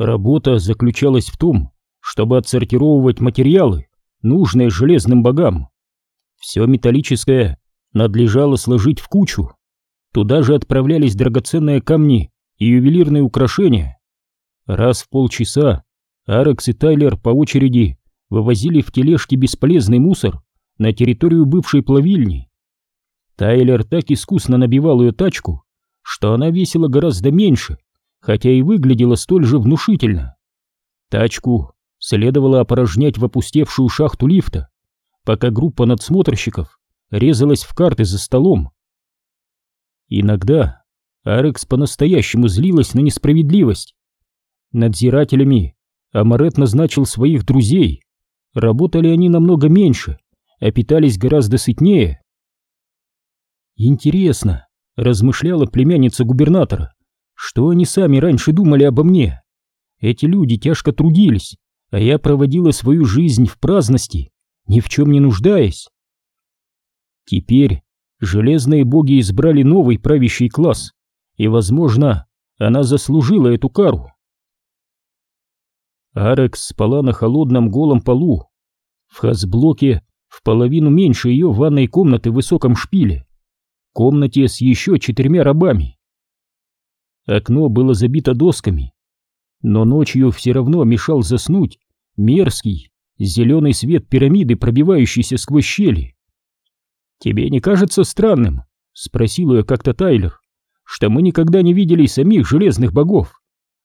Работа заключалась в том, чтобы отсортировывать материалы, нужные железным богам. Все металлическое надлежало сложить в кучу. Туда же отправлялись драгоценные камни и ювелирные украшения. Раз в полчаса Арекс и Тайлер по очереди вывозили в тележке бесполезный мусор на территорию бывшей плавильни. Тайлер так искусно набивал ее тачку, что она весила гораздо меньше, хотя и выглядела столь же внушительно. Тачку следовало опорожнять в опустевшую шахту лифта, пока группа надсмотрщиков резалась в карты за столом. Иногда Арекс по-настоящему злилась на несправедливость. Надзирателями Амарет назначил своих друзей. Работали они намного меньше, а питались гораздо сытнее. Интересно, размышляла племянница губернатора, что они сами раньше думали обо мне. Эти люди тяжко трудились, а я проводила свою жизнь в праздности, ни в чем не нуждаясь. Теперь железные боги избрали новый правящий класс, и, возможно, она заслужила эту кару. Арекс спала на холодном голом полу. В хазблоке в половину меньше ее ванной комнаты в высоком шпиле. Комнате с еще четырьмя рабами. Окно было забито досками, но ночью все равно мешал заснуть мерзкий зеленый свет пирамиды, пробивающийся сквозь щели. «Тебе не кажется странным?» — спросил ее как-то Тайлер, «что мы никогда не видели самих железных богов?»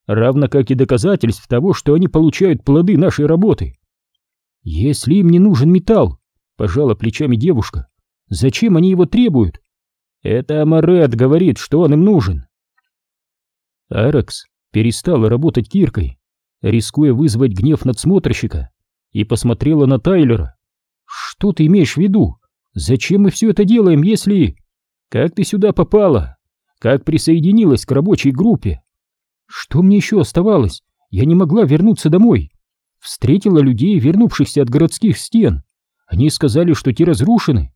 равно как и доказательств того, что они получают плоды нашей работы. Если им не нужен металл, пожала плечами девушка, зачем они его требуют? Это Амарет говорит, что он им нужен. Аракс перестала работать киркой, рискуя вызвать гнев надсмотрщика, и посмотрела на Тайлера. «Что ты имеешь в виду? Зачем мы все это делаем, если...» «Как ты сюда попала? Как присоединилась к рабочей группе?» Что мне еще оставалось? Я не могла вернуться домой. Встретила людей, вернувшихся от городских стен. Они сказали, что те разрушены.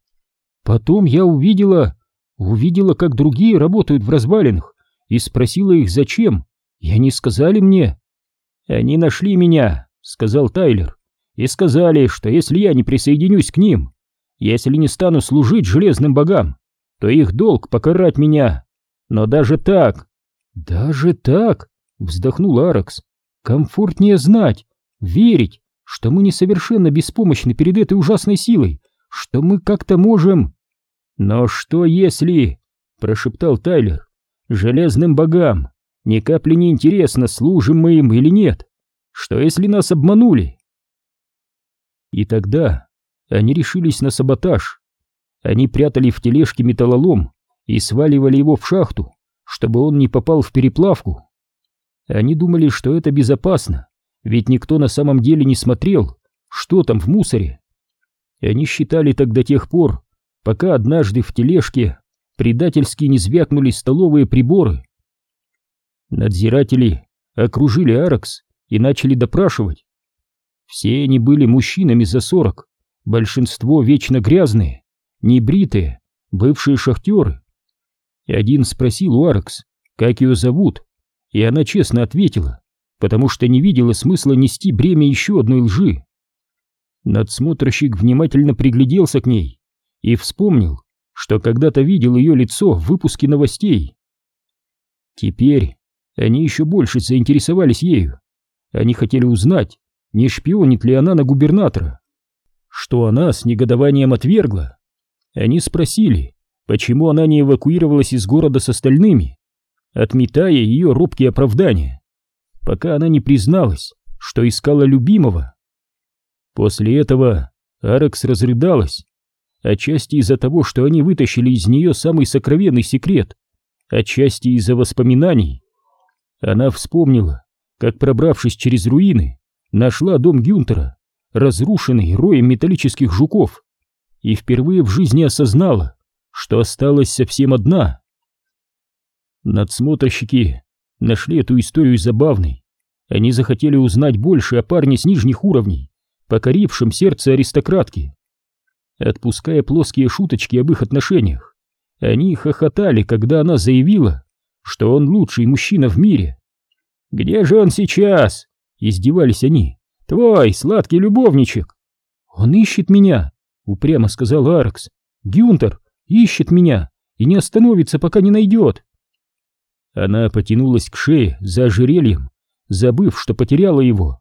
Потом я увидела... Увидела, как другие работают в развалинах, и спросила их, зачем. И они сказали мне... «Они нашли меня», — сказал Тайлер, «и сказали, что если я не присоединюсь к ним, если не стану служить железным богам, то их долг покарать меня. Но даже так «Даже так?» — вздохнул Аракс. «Комфортнее знать, верить, что мы не совершенно беспомощны перед этой ужасной силой, что мы как-то можем...» «Но что если...» — прошептал Тайлер. «Железным богам ни капли не интересно, служим мы им или нет. Что если нас обманули?» И тогда они решились на саботаж. Они прятали в тележке металлолом и сваливали его в шахту чтобы он не попал в переплавку. Они думали, что это безопасно, ведь никто на самом деле не смотрел, что там в мусоре. Они считали так до тех пор, пока однажды в тележке предательски не звякнули столовые приборы. Надзиратели окружили Аракс и начали допрашивать. Все они были мужчинами за сорок, большинство вечно грязные, небритые, бывшие шахтеры. И один спросил у Аркс, как ее зовут, и она честно ответила, потому что не видела смысла нести бремя еще одной лжи. Надсмотрщик внимательно пригляделся к ней и вспомнил, что когда-то видел ее лицо в выпуске новостей. Теперь они еще больше заинтересовались ею. Они хотели узнать, не шпионит ли она на губернатора, что она с негодованием отвергла. Они спросили, Почему она не эвакуировалась из города с остальными, отметая ее робкие оправдания, пока она не призналась, что искала любимого? После этого Арекс разрыдалась, отчасти из-за того, что они вытащили из нее самый сокровенный секрет, отчасти из-за воспоминаний. Она вспомнила, как, пробравшись через руины, нашла дом Гюнтера, разрушенный роем металлических жуков, и впервые в жизни осознала, что осталась совсем одна. Надсмотрщики нашли эту историю забавной. Они захотели узнать больше о парне с нижних уровней, покорившем сердце аристократки. Отпуская плоские шуточки об их отношениях, они хохотали, когда она заявила, что он лучший мужчина в мире. «Где же он сейчас?» — издевались они. «Твой сладкий любовничек!» «Он ищет меня!» — упрямо сказал Аркс. «Гюнтер ищет меня и не остановится, пока не найдет!» Она потянулась к шее за ожерельем, забыв, что потеряла его.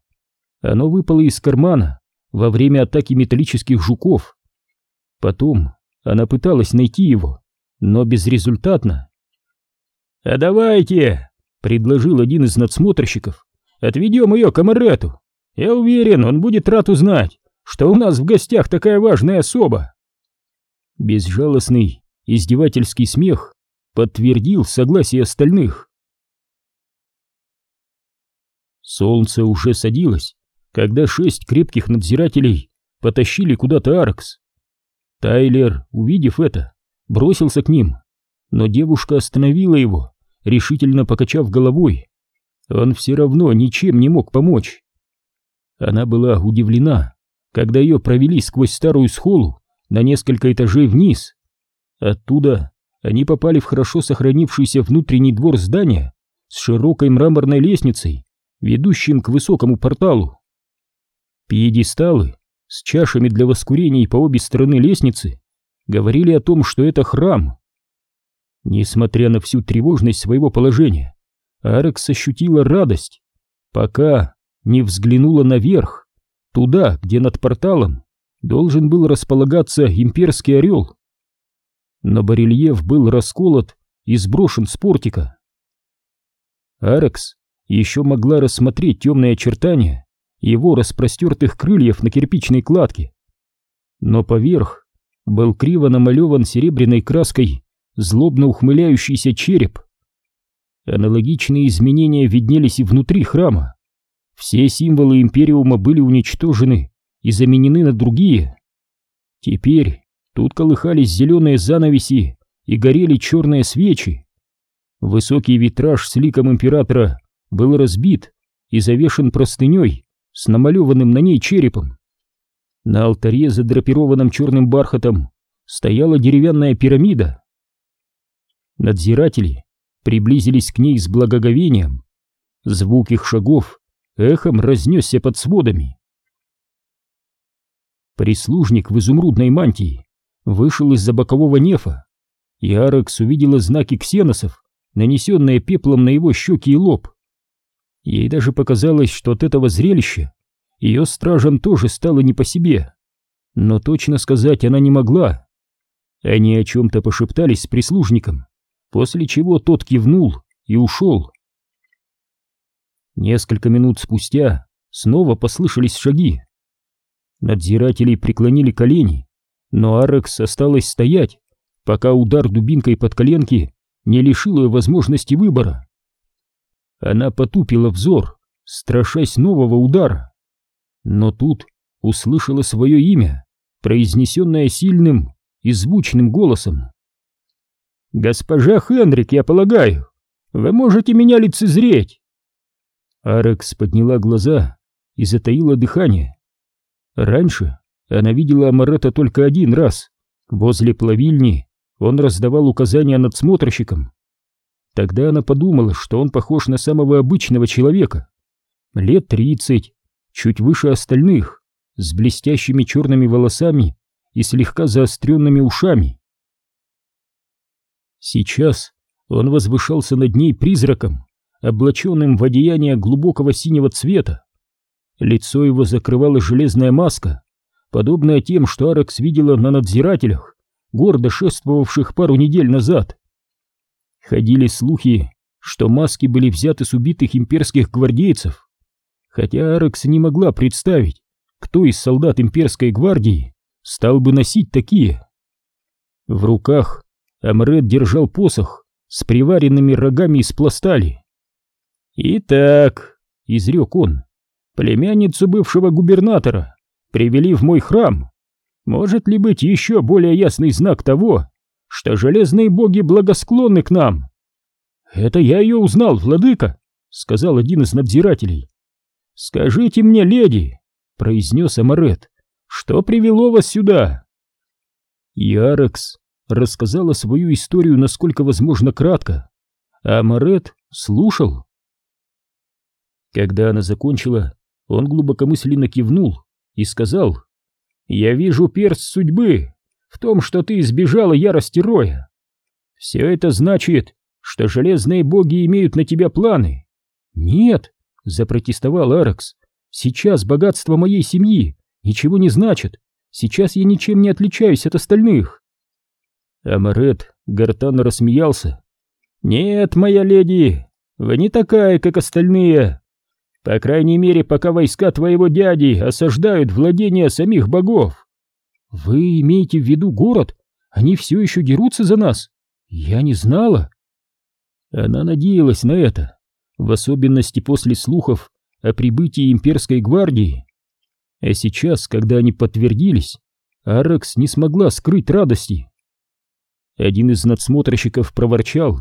Оно выпало из кармана во время атаки металлических жуков. Потом она пыталась найти его, но безрезультатно. «А давайте!» — предложил один из надсмотрщиков. «Отведем ее к Амарету. Я уверен, он будет рад узнать, что у нас в гостях такая важная особа». Безжалостный, издевательский смех подтвердил согласие остальных. Солнце уже садилось, когда шесть крепких надзирателей потащили куда-то Аркс. Тайлер, увидев это, бросился к ним, но девушка остановила его, решительно покачав головой. Он все равно ничем не мог помочь. Она была удивлена, когда ее провели сквозь старую схолу на несколько этажей вниз. Оттуда они попали в хорошо сохранившийся внутренний двор здания с широкой мраморной лестницей, ведущим к высокому порталу. Пьедесталы с чашами для воскурений по обе стороны лестницы говорили о том, что это храм. Несмотря на всю тревожность своего положения, Арекс ощутила радость, пока не взглянула наверх, туда, где над порталом должен был располагаться имперский орел. Но барельеф был расколот и сброшен с портика. Арекс еще могла рассмотреть темные очертания его распростертых крыльев на кирпичной кладке. Но поверх был криво намалеван серебряной краской злобно ухмыляющийся череп. Аналогичные изменения виднелись и внутри храма. Все символы Империума были уничтожены и заменены на другие. Теперь тут колыхались зеленые занавеси и горели черные свечи. Высокий витраж с ликом императора был разбит и завешен простыней с намалеванным на ней черепом. На алтаре, задрапированном черным бархатом, стояла деревянная пирамида. Надзиратели приблизились к ней с благоговением. Звук их шагов эхом разнесся под сводами. Прислужник в изумрудной мантии вышел из-за бокового нефа, и Арекс увидела знаки ксеносов, нанесенные пеплом на его щеки и лоб. Ей даже показалось, что от этого зрелища ее стражам тоже стало не по себе. Но точно сказать она не могла. Они о чем-то пошептались с прислужником, после чего тот кивнул и ушел. Несколько минут спустя снова послышались шаги. Надзиратели преклонили колени, но Арекс осталась стоять, пока удар дубинкой под коленки не лишил ее возможности выбора. Она потупила взор, страшась нового удара. Но тут услышала свое имя, произнесенное сильным и звучным голосом. «Госпожа Хендрик, я полагаю, вы можете меня лицезреть!» Арекс подняла глаза и затаила дыхание. Раньше она видела Амарета только один раз. Возле плавильни он раздавал указания надсмотрщикам, Тогда она подумала, что он похож на самого обычного человека. Лет тридцать, чуть выше остальных, с блестящими черными волосами и слегка заостренными ушами. Сейчас он возвышался над ней призраком, облаченным в одеяние глубокого синего цвета. Лицо его закрывала железная маска, подобная тем, что Аракс видела на надзирателях, гордо шествовавших пару недель назад. Ходили слухи, что маски были взяты с убитых имперских гвардейцев, хотя Арекс не могла представить, кто из солдат имперской гвардии стал бы носить такие. В руках Амред держал посох с приваренными рогами из пластали. «Итак», — изрек он, — «племянницу бывшего губернатора привели в мой храм. Может ли быть еще более ясный знак того, что железные боги благосклонны к нам. Это я ее узнал, владыка, сказал один из надзирателей. Скажите мне, леди, произнес Амарет, что привело вас сюда? Ярекс рассказала свою историю насколько возможно кратко, а Амарет слушал. Когда она закончила, он глубокомысленно кивнул и сказал, «Я вижу перст судьбы в том, что ты избежала ярости Роя. Все это значит, что железные боги имеют на тебя планы». «Нет», — запротестовал Аракс, «сейчас богатство моей семьи ничего не значит. Сейчас я ничем не отличаюсь от остальных». Амарет гортанно рассмеялся. «Нет, моя леди, вы не такая, как остальные. По крайней мере, пока войска твоего дяди осаждают владения самих богов. Вы имеете в виду город? Они все еще дерутся за нас? Я не знала. Она надеялась на это, в особенности после слухов о прибытии имперской гвардии. А сейчас, когда они подтвердились, Аракс не смогла скрыть радости. Один из надсмотрщиков проворчал.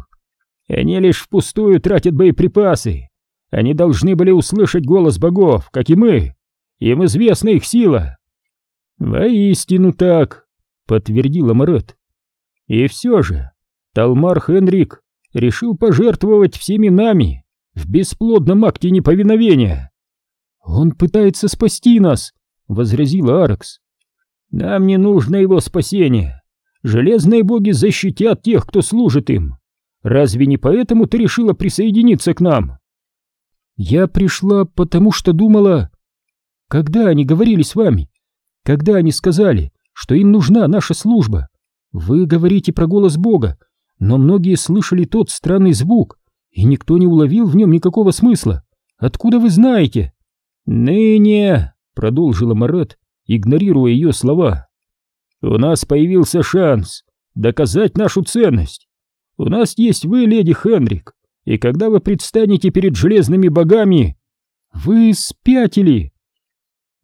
«Они лишь впустую тратят боеприпасы. Они должны были услышать голос богов, как и мы. Им известна их сила». «Воистину так», — подтвердила Марет. «И все же, Талмар Хенрик решил пожертвовать всеми нами в бесплодном акте неповиновения». «Он пытается спасти нас», — возразила Аракс. «Нам не нужно его спасение. Железные боги защитят тех, кто служит им. Разве не поэтому ты решила присоединиться к нам? Я пришла, потому что думала... Когда они говорили с вами? Когда они сказали, что им нужна наша служба? Вы говорите про голос Бога, но многие слышали тот странный звук, и никто не уловил в нем никакого смысла. Откуда вы знаете? Ныне, продолжила Марет, игнорируя ее слова. У нас появился шанс доказать нашу ценность. У нас есть вы, леди Хенрик, и когда вы предстанете перед железными богами, вы спятили.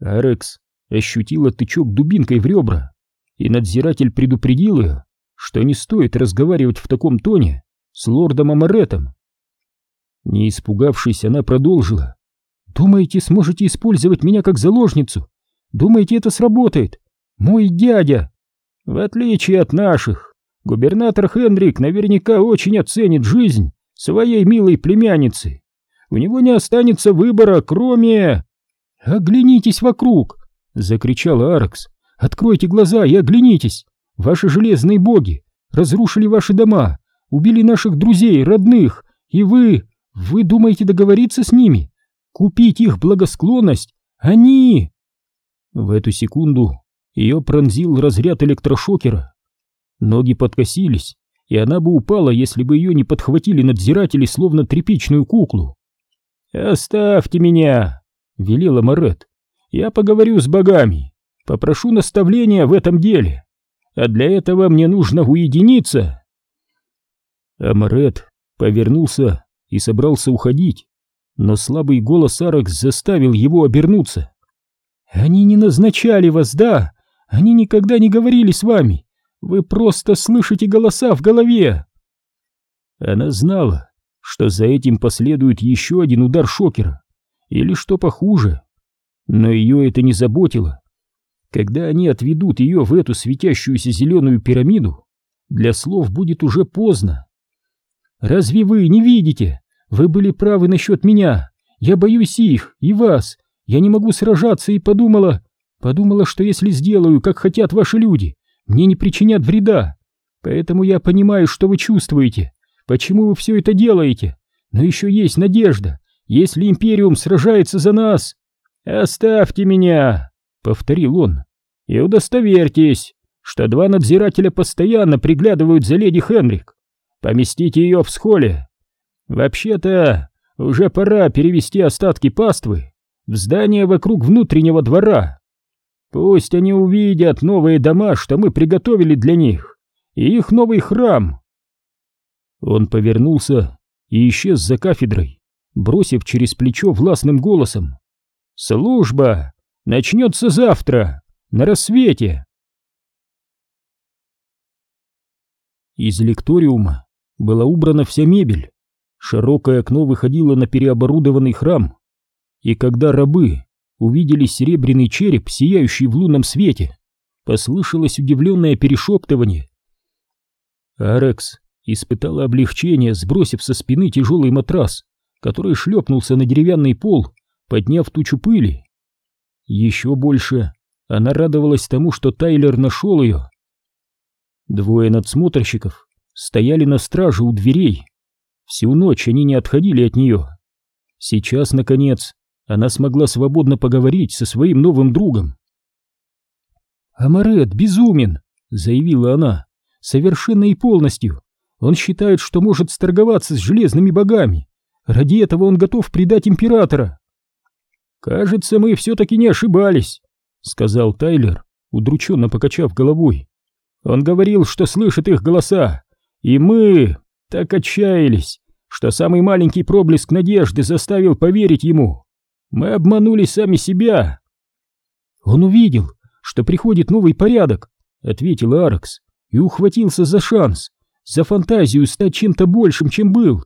Арекс ощутила тычок дубинкой в ребра, и надзиратель предупредил ее, что не стоит разговаривать в таком тоне с лордом Амаретом. Не испугавшись, она продолжила. «Думаете, сможете использовать меня как заложницу? Думаете, это сработает? Мой дядя, в отличие от наших, губернатор Хенрик наверняка очень оценит жизнь своей милой племянницы. У него не останется выбора, кроме... «Оглянитесь вокруг!» — закричал Аркс. «Откройте глаза и оглянитесь! Ваши железные боги разрушили ваши дома, убили наших друзей, родных, и вы... Вы думаете договориться с ними? Купить их благосклонность? Они...» В эту секунду ее пронзил разряд электрошокера. Ноги подкосились, и она бы упала, если бы ее не подхватили надзиратели, словно тряпичную куклу. «Оставьте меня!» — велела Марет. «Я поговорю с богами, попрошу наставления в этом деле, а для этого мне нужно уединиться». Амарет повернулся и собрался уходить, но слабый голос Аракс заставил его обернуться. «Они не назначали вас, да? Они никогда не говорили с вами. Вы просто слышите голоса в голове. Она знала, что за этим последует еще один удар шокера, или что похуже. Но ее это не заботило. Когда они отведут ее в эту светящуюся зеленую пирамиду, для слов будет уже поздно. «Разве вы не видите? Вы были правы насчет меня. Я боюсь их и вас. Я не могу сражаться и подумала, Подумала, что если сделаю, как хотят ваши люди, мне не причинят вреда. Поэтому я понимаю, что вы чувствуете, почему вы все это делаете. Но еще есть надежда, если Империум сражается за нас. «Оставьте меня!» — повторил он. «И удостоверьтесь, что два надзирателя постоянно приглядывают за леди Хенрик. Поместите ее в схоле. Вообще-то, уже пора перевести остатки паствы в здание вокруг внутреннего двора. Пусть они увидят новые дома, что мы приготовили для них, и их новый храм. Он повернулся и исчез за кафедрой, бросив через плечо властным голосом. «Служба начнется завтра, на рассвете!» Из лекториума была убрана вся мебель, широкое окно выходило на переоборудованный храм, и когда рабы увидели серебряный череп, сияющий в лунном свете. Послышалось удивленное перешептывание. Арекс испытала облегчение, сбросив со спины тяжелый матрас, который шлепнулся на деревянный пол, подняв тучу пыли. Еще больше она радовалась тому, что Тайлер нашел ее. Двое надсмотрщиков стояли на страже у дверей. Всю ночь они не отходили от нее. Сейчас, наконец, она смогла свободно поговорить со своим новым другом. «Амарет безумен!» — заявила она. «Совершенно и полностью. Он считает, что может сторговаться с железными богами. Ради этого он готов предать императора». «Кажется, мы все-таки не ошибались», — сказал Тайлер, удрученно покачав головой. «Он говорил, что слышит их голоса, и мы так отчаялись, что самый маленький проблеск надежды заставил поверить ему. Мы обманули сами себя». «Он увидел, что приходит новый порядок», — ответил Аракс, и ухватился за шанс, за фантазию стать чем-то большим, чем был.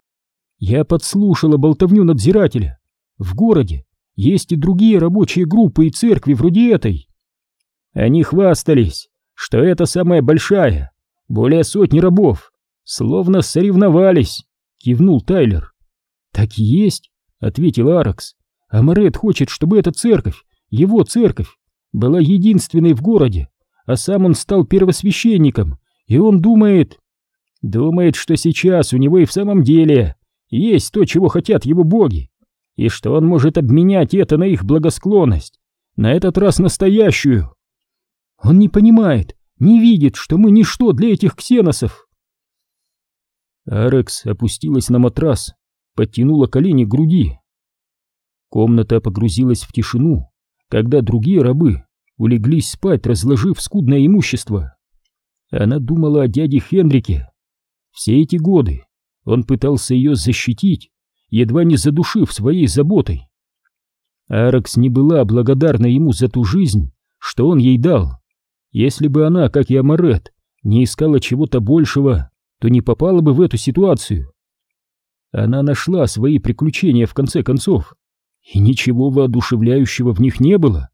Я подслушала болтовню надзирателя. В городе есть и другие рабочие группы и церкви вроде этой. Они хвастались, что это самая большая, более сотни рабов, словно соревновались, кивнул Тайлер. Так есть, ответил Аракс. А Морет хочет, чтобы эта церковь, его церковь, была единственной в городе, а сам он стал первосвященником, и он думает... Думает, что сейчас у него и в самом деле есть то, чего хотят его боги, и что он может обменять это на их благосклонность, на этот раз настоящую. Он не понимает, не видит, что мы ничто для этих ксеносов. Арекс опустилась на матрас, подтянула колени к груди. Комната погрузилась в тишину, когда другие рабы улеглись спать, разложив скудное имущество. Она думала о дяде Хенрике. Все эти годы он пытался ее защитить, едва не задушив своей заботой. Аракс не была благодарна ему за ту жизнь, что он ей дал. Если бы она, как и Амарет, не искала чего-то большего, то не попала бы в эту ситуацию. Она нашла свои приключения в конце концов, и ничего воодушевляющего в них не было.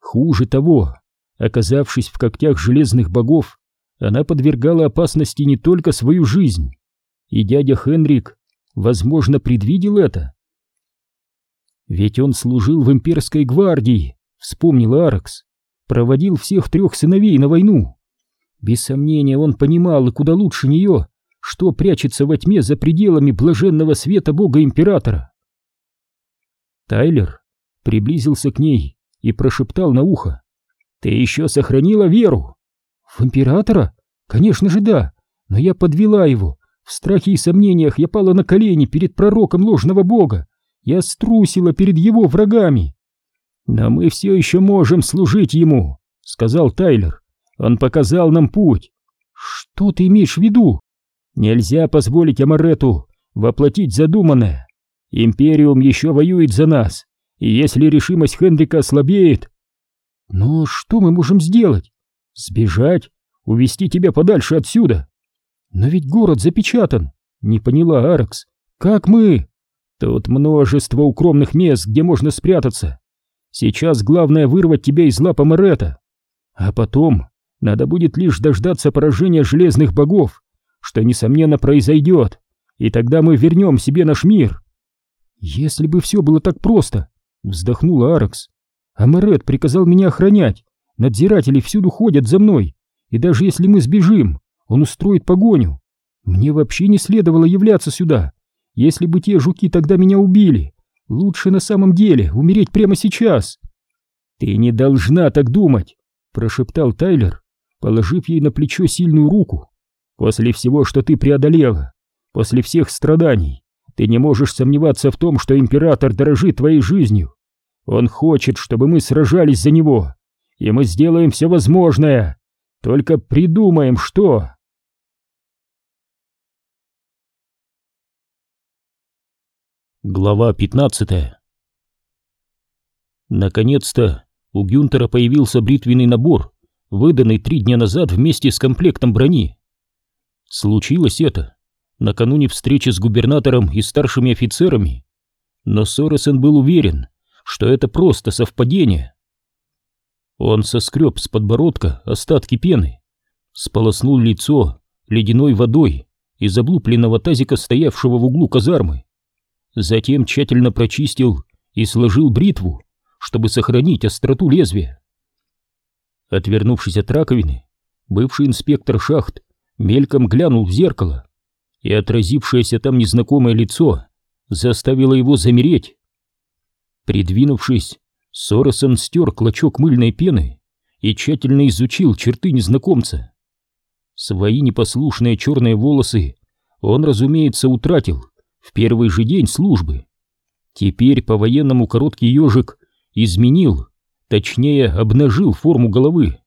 Хуже того, оказавшись в когтях железных богов, она подвергала опасности не только свою жизнь, и дядя Хенрик возможно, предвидел это. Ведь он служил в имперской гвардии, вспомнил Аракс, проводил всех трех сыновей на войну. Без сомнения, он понимал и куда лучше нее, что прячется во тьме за пределами блаженного света бога-императора. Тайлер приблизился к ней и прошептал на ухо. «Ты еще сохранила веру?» «В императора? Конечно же да, но я подвела его, в страхе и сомнениях я пала на колени перед пророком ложного бога. Я струсила перед его врагами. «Но мы все еще можем служить ему», — сказал Тайлер. «Он показал нам путь». «Что ты имеешь в виду?» «Нельзя позволить Амарету воплотить задуманное. Империум еще воюет за нас, и если решимость Хендрика ослабеет...» «Но что мы можем сделать?» «Сбежать? Увести тебя подальше отсюда?» «Но ведь город запечатан!» — не поняла Аракс. «Как мы?» «Тут множество укромных мест, где можно спрятаться. Сейчас главное вырвать тебя из лап Амарета. А потом надо будет лишь дождаться поражения железных богов, что, несомненно, произойдет, и тогда мы вернем себе наш мир». «Если бы все было так просто!» — вздохнула Аракс. «Амарет приказал меня охранять. Надзиратели всюду ходят за мной, и даже если мы сбежим, он устроит погоню. Мне вообще не следовало являться сюда. Если бы те жуки тогда меня убили, лучше на самом деле умереть прямо сейчас. Ты не должна так думать, прошептал Тайлер, положив ей на плечо сильную руку. После всего, что ты преодолела, после всех страданий, ты не можешь сомневаться в том, что император дорожит твоей жизнью. Он хочет, чтобы мы сражались за него, и мы сделаем все возможное. Только придумаем, что. Глава 15 Наконец-то у Гюнтера появился бритвенный набор, выданный три дня назад вместе с комплектом брони. Случилось это накануне встречи с губернатором и старшими офицерами, но Соресен был уверен, что это просто совпадение. Он соскреб с подбородка остатки пены, сполоснул лицо ледяной водой из облупленного тазика, стоявшего в углу казармы, затем тщательно прочистил и сложил бритву, чтобы сохранить остроту лезвия. Отвернувшись от раковины, бывший инспектор шахт мельком глянул в зеркало, и отразившееся там незнакомое лицо заставило его замереть. Придвинувшись, Соросон стер клочок мыльной пены и тщательно изучил черты незнакомца. Свои непослушные черные волосы он, разумеется, утратил в первый же день службы. Теперь по-военному короткий ежик изменил, точнее обнажил форму головы.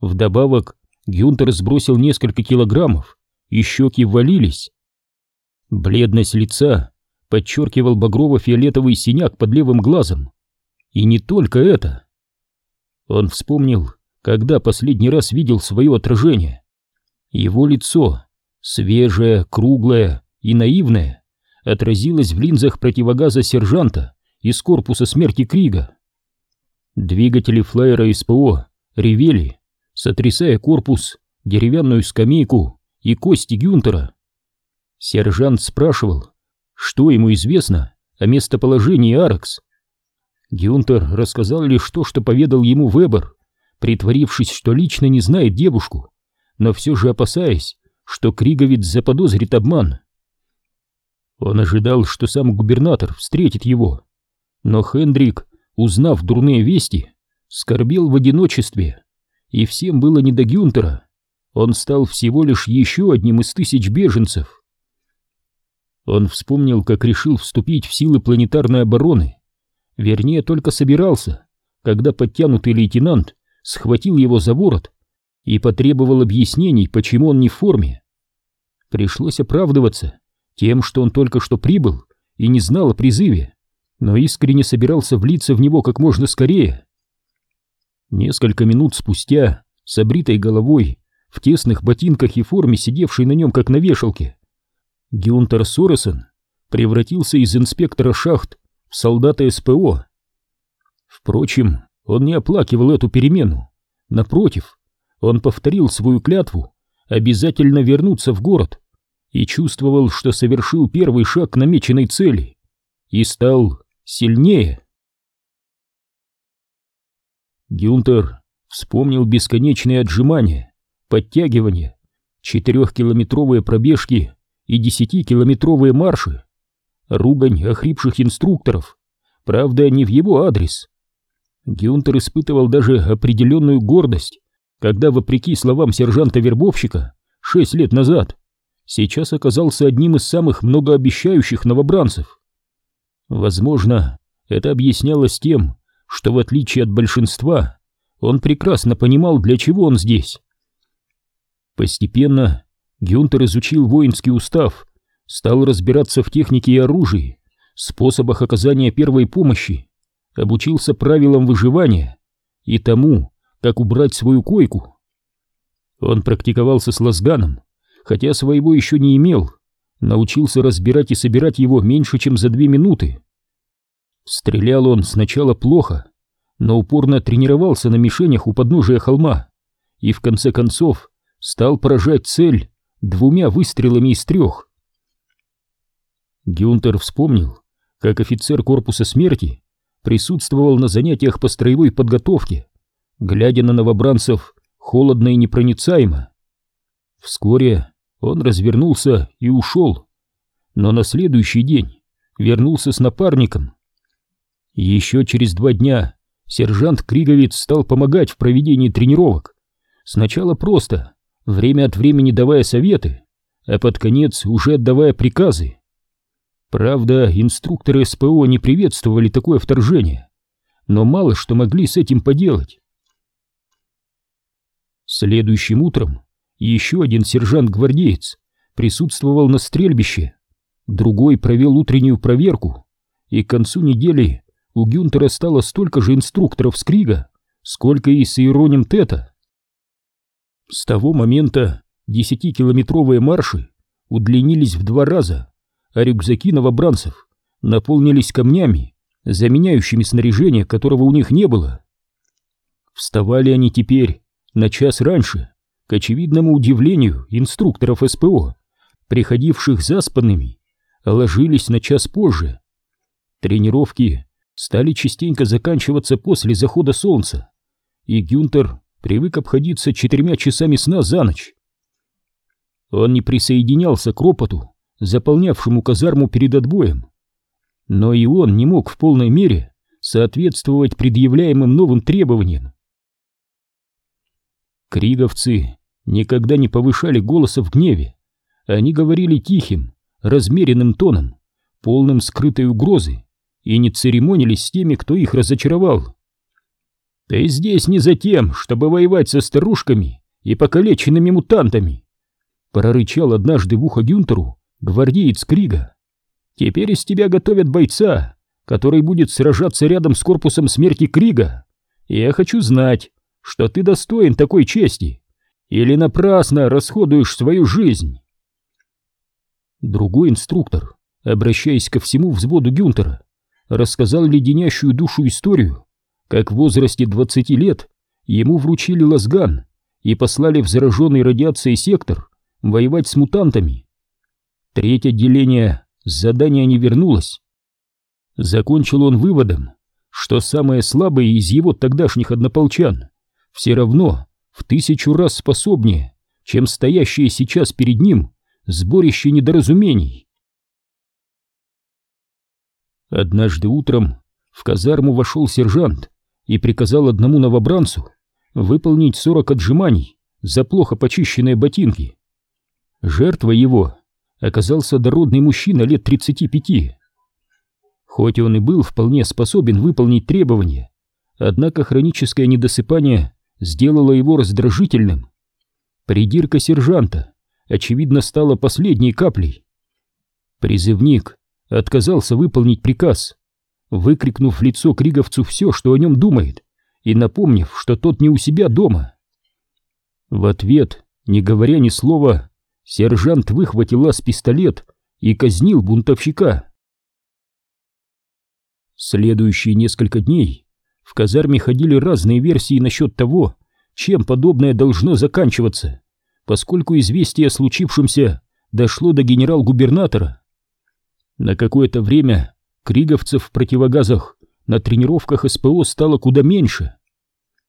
Вдобавок Гюнтер сбросил несколько килограммов, и щеки ввалились. Бледность лица подчеркивал багрово-фиолетовый синяк под левым глазом. И не только это. Он вспомнил, когда последний раз видел свое отражение. Его лицо, свежее, круглое и наивное, отразилось в линзах противогаза сержанта из корпуса смерти Крига. Двигатели флайера СПО ревели, сотрясая корпус, деревянную скамейку и кости Гюнтера. Сержант спрашивал, что ему известно о местоположении Аракс. Гюнтер рассказал лишь то, что поведал ему Вебер, притворившись, что лично не знает девушку, но все же опасаясь, что Криговец заподозрит обман. Он ожидал, что сам губернатор встретит его, но Хендрик, узнав дурные вести, скорбел в одиночестве, и всем было не до Гюнтера. Он стал всего лишь еще одним из тысяч беженцев. Он вспомнил, как решил вступить в силы планетарной обороны. Вернее, только собирался, когда подтянутый лейтенант схватил его за ворот и потребовал объяснений, почему он не в форме. Пришлось оправдываться тем, что он только что прибыл и не знал о призыве, но искренне собирался влиться в него как можно скорее. Несколько минут спустя, с обритой головой, в тесных ботинках и форме, сидевшей на нем как на вешалке, Гюнтер Соресон превратился из инспектора шахт в солдата СПО. Впрочем, он не оплакивал эту перемену. Напротив, он повторил свою клятву обязательно вернуться в город и чувствовал, что совершил первый шаг к намеченной цели и стал сильнее. Гюнтер вспомнил бесконечные отжимания, подтягивания, четырехкилометровые пробежки и десятикилометровые марши, ругань охрипших инструкторов, правда, не в его адрес. Гюнтер испытывал даже определенную гордость когда, вопреки словам сержанта-вербовщика, шесть лет назад, сейчас оказался одним из самых многообещающих новобранцев. Возможно, это объяснялось тем, что в отличие от большинства, он прекрасно понимал, для чего он здесь. Постепенно Гюнтер изучил воинский устав, стал разбираться в технике и оружии, способах оказания первой помощи, обучился правилам выживания и тому, как убрать свою койку. Он практиковался с лазганом, хотя своего еще не имел, научился разбирать и собирать его меньше, чем за две минуты. Стрелял он сначала плохо, но упорно тренировался на мишенях у подножия холма и в конце концов стал поражать цель двумя выстрелами из трех. Гюнтер вспомнил, как офицер корпуса смерти присутствовал на занятиях по строевой подготовке глядя на новобранцев холодно и непроницаемо. Вскоре он развернулся и ушел, но на следующий день вернулся с напарником. Еще через два дня сержант Криговец стал помогать в проведении тренировок. Сначала просто, время от времени давая советы, а под конец уже отдавая приказы. Правда, инструкторы СПО не приветствовали такое вторжение, но мало что могли с этим поделать. Следующим утром еще один сержант-гвардеец присутствовал на стрельбище, другой провел утреннюю проверку, и к концу недели у Гюнтера стало столько же инструкторов с Крига, сколько и с Иероним Тета. С того момента десятикилометровые марши удлинились в два раза, а рюкзаки новобранцев наполнились камнями, заменяющими снаряжение, которого у них не было. Вставали они теперь на час раньше, к очевидному удивлению инструкторов СПО, приходивших заспанными, ложились на час позже. Тренировки стали частенько заканчиваться после захода солнца, и Гюнтер привык обходиться четырьмя часами сна за ночь. Он не присоединялся к ропоту, заполнявшему казарму перед отбоем, но и он не мог в полной мере соответствовать предъявляемым новым требованиям. Криговцы никогда не повышали голоса в гневе, они говорили тихим, размеренным тоном, полным скрытой угрозы, и не церемонились с теми, кто их разочаровал. «Ты здесь не за тем, чтобы воевать со старушками и покалеченными мутантами!» прорычал однажды в ухо Гюнтеру гвардеец Крига. «Теперь из тебя готовят бойца, который будет сражаться рядом с корпусом смерти Крига. Я хочу знать, что ты достоин такой чести, или напрасно расходуешь свою жизнь!» Другой инструктор, обращаясь ко всему взводу Гюнтера, рассказал леденящую душу историю, как в возрасте 20 лет ему вручили лазган и послали в зараженный радиацией сектор воевать с мутантами. Третье отделение с задания не вернулось. Закончил он выводом, что самые слабые из его тогдашних однополчан все равно в тысячу раз способнее, чем стоящие сейчас перед ним сборище недоразумений. Однажды утром в казарму вошел сержант и приказал одному новобранцу выполнить сорок отжиманий за плохо почищенные ботинки. Жертвой его оказался дородный мужчина лет 35. Хоть он и был вполне способен выполнить требования, однако хроническое недосыпание сделало его раздражительным. Придирка сержанта очевидно, стала последней каплей. Призывник отказался выполнить приказ, выкрикнув в лицо Криговцу все, что о нем думает, и напомнив, что тот не у себя дома. В ответ, не говоря ни слова, сержант выхватил лаз пистолет и казнил бунтовщика. Следующие несколько дней в казарме ходили разные версии насчет того, чем подобное должно заканчиваться поскольку известие о случившемся дошло до генерал-губернатора. На какое-то время криговцев в противогазах на тренировках СПО стало куда меньше.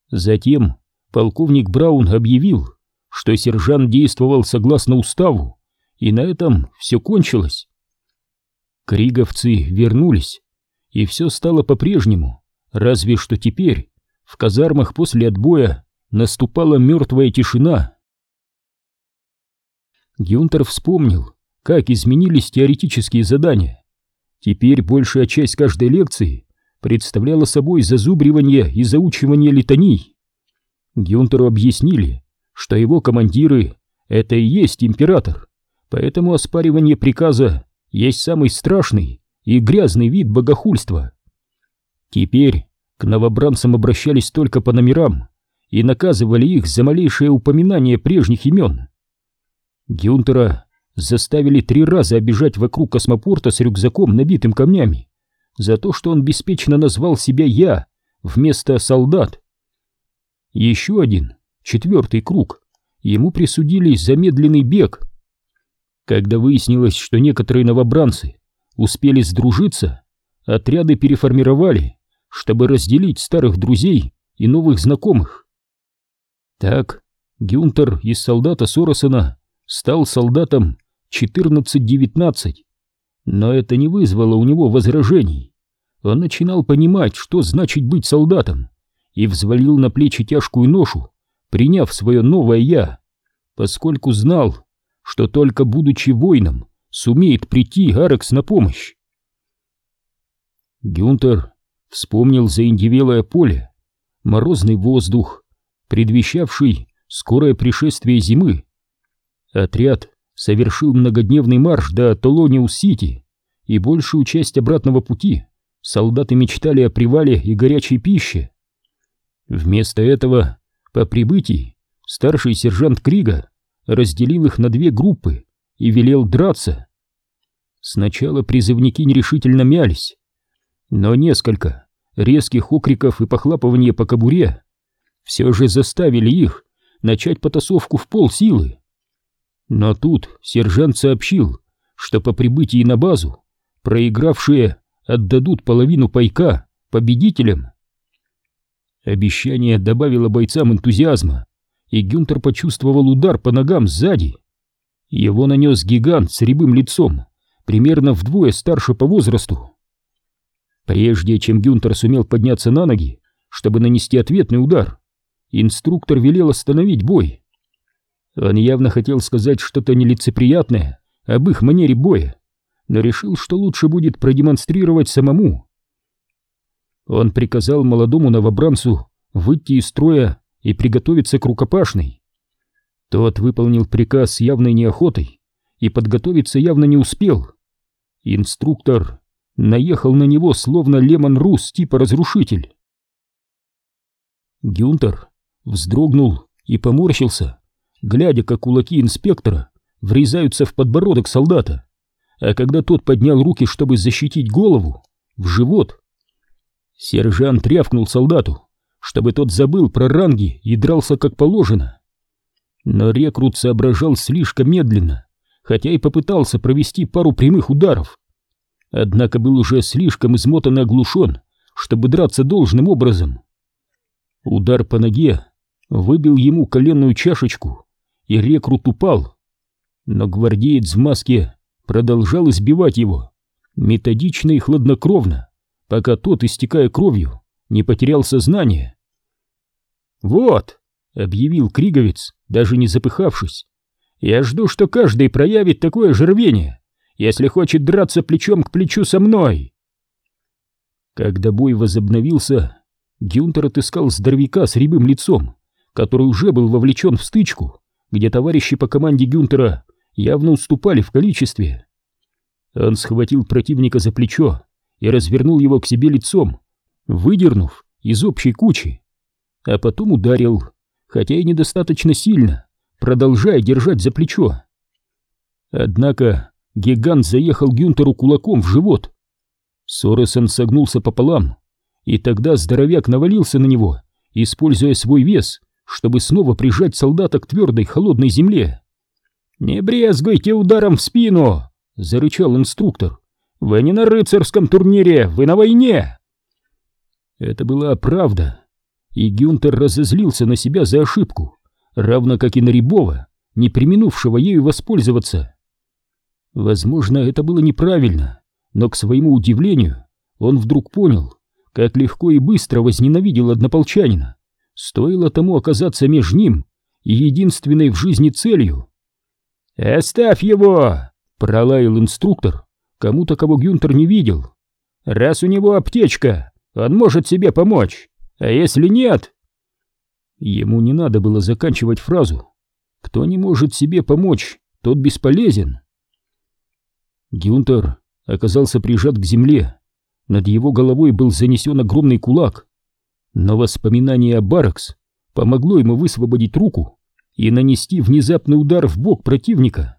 Затем полковник Браун объявил, что сержант действовал согласно уставу, и на этом все кончилось. Криговцы вернулись, и все стало по-прежнему, разве что теперь в казармах после отбоя наступала мертвая тишина. Гюнтер вспомнил, как изменились теоретические задания. Теперь большая часть каждой лекции представляла собой зазубривание и заучивание литаний. Гюнтеру объяснили, что его командиры — это и есть император, поэтому оспаривание приказа есть самый страшный и грязный вид богохульства. Теперь к новобранцам обращались только по номерам и наказывали их за малейшее упоминание прежних имен. Гюнтера заставили три раза обижать вокруг космопорта с рюкзаком, набитым камнями, за то, что он беспечно назвал себя «я» вместо «солдат». Еще один, четвертый круг, ему присудили замедленный бег. Когда выяснилось, что некоторые новобранцы успели сдружиться, отряды переформировали, чтобы разделить старых друзей и новых знакомых. Так Гюнтер из солдата Соросона стал солдатом 14-19, но это не вызвало у него возражений. Он начинал понимать, что значит быть солдатом, и взвалил на плечи тяжкую ношу, приняв свое новое «я», поскольку знал, что только будучи воином сумеет прийти Арекс на помощь. Гюнтер вспомнил заиндевелое поле, морозный воздух, предвещавший скорое пришествие зимы, Отряд совершил многодневный марш до Толониус-Сити, и большую часть обратного пути солдаты мечтали о привале и горячей пище. Вместо этого, по прибытии, старший сержант Крига разделил их на две группы и велел драться. Сначала призывники нерешительно мялись, но несколько резких окриков и похлапывания по кобуре все же заставили их начать потасовку в полсилы. Но тут сержант сообщил, что по прибытии на базу проигравшие отдадут половину пайка победителям. Обещание добавило бойцам энтузиазма, и Гюнтер почувствовал удар по ногам сзади. Его нанес гигант с рябым лицом, примерно вдвое старше по возрасту. Прежде чем Гюнтер сумел подняться на ноги, чтобы нанести ответный удар, инструктор велел остановить бой. Он явно хотел сказать что-то нелицеприятное об их манере боя, но решил, что лучше будет продемонстрировать самому. Он приказал молодому новобранцу выйти из строя и приготовиться к рукопашной. Тот выполнил приказ с явной неохотой и подготовиться явно не успел. Инструктор наехал на него, словно Лемон Рус типа разрушитель. Гюнтер вздрогнул и поморщился, глядя, как кулаки инспектора врезаются в подбородок солдата, а когда тот поднял руки, чтобы защитить голову, в живот. Сержант рявкнул солдату, чтобы тот забыл про ранги и дрался как положено. Но рекрут соображал слишком медленно, хотя и попытался провести пару прямых ударов. Однако был уже слишком измотан и оглушен, чтобы драться должным образом. Удар по ноге выбил ему коленную чашечку, и рекрут упал. Но гвардеец в маске продолжал избивать его, методично и хладнокровно, пока тот, истекая кровью, не потерял сознание. «Вот», — объявил Криговец, даже не запыхавшись, — «я жду, что каждый проявит такое же рвение, если хочет драться плечом к плечу со мной». Когда бой возобновился, Гюнтер отыскал здоровяка с рябым лицом, который уже был вовлечен в стычку, где товарищи по команде Гюнтера явно уступали в количестве. Он схватил противника за плечо и развернул его к себе лицом, выдернув из общей кучи, а потом ударил, хотя и недостаточно сильно, продолжая держать за плечо. Однако гигант заехал Гюнтеру кулаком в живот. Соресон согнулся пополам, и тогда здоровяк навалился на него, используя свой вес, чтобы снова прижать солдата к твердой холодной земле. «Не брезгуйте ударом в спину!» — зарычал инструктор. «Вы не на рыцарском турнире, вы на войне!» Это была правда, и Гюнтер разозлился на себя за ошибку, равно как и на Рябова, не применувшего ею воспользоваться. Возможно, это было неправильно, но, к своему удивлению, он вдруг понял, как легко и быстро возненавидел однополчанина, стоило тому оказаться между ним и единственной в жизни целью. «Оставь его!» — пролаял инструктор, кому-то, кого Гюнтер не видел. «Раз у него аптечка, он может себе помочь, а если нет...» Ему не надо было заканчивать фразу. «Кто не может себе помочь, тот бесполезен». Гюнтер оказался прижат к земле. Над его головой был занесен огромный кулак. Но воспоминание о Баракс помогло ему высвободить руку и нанести внезапный удар в бок противника.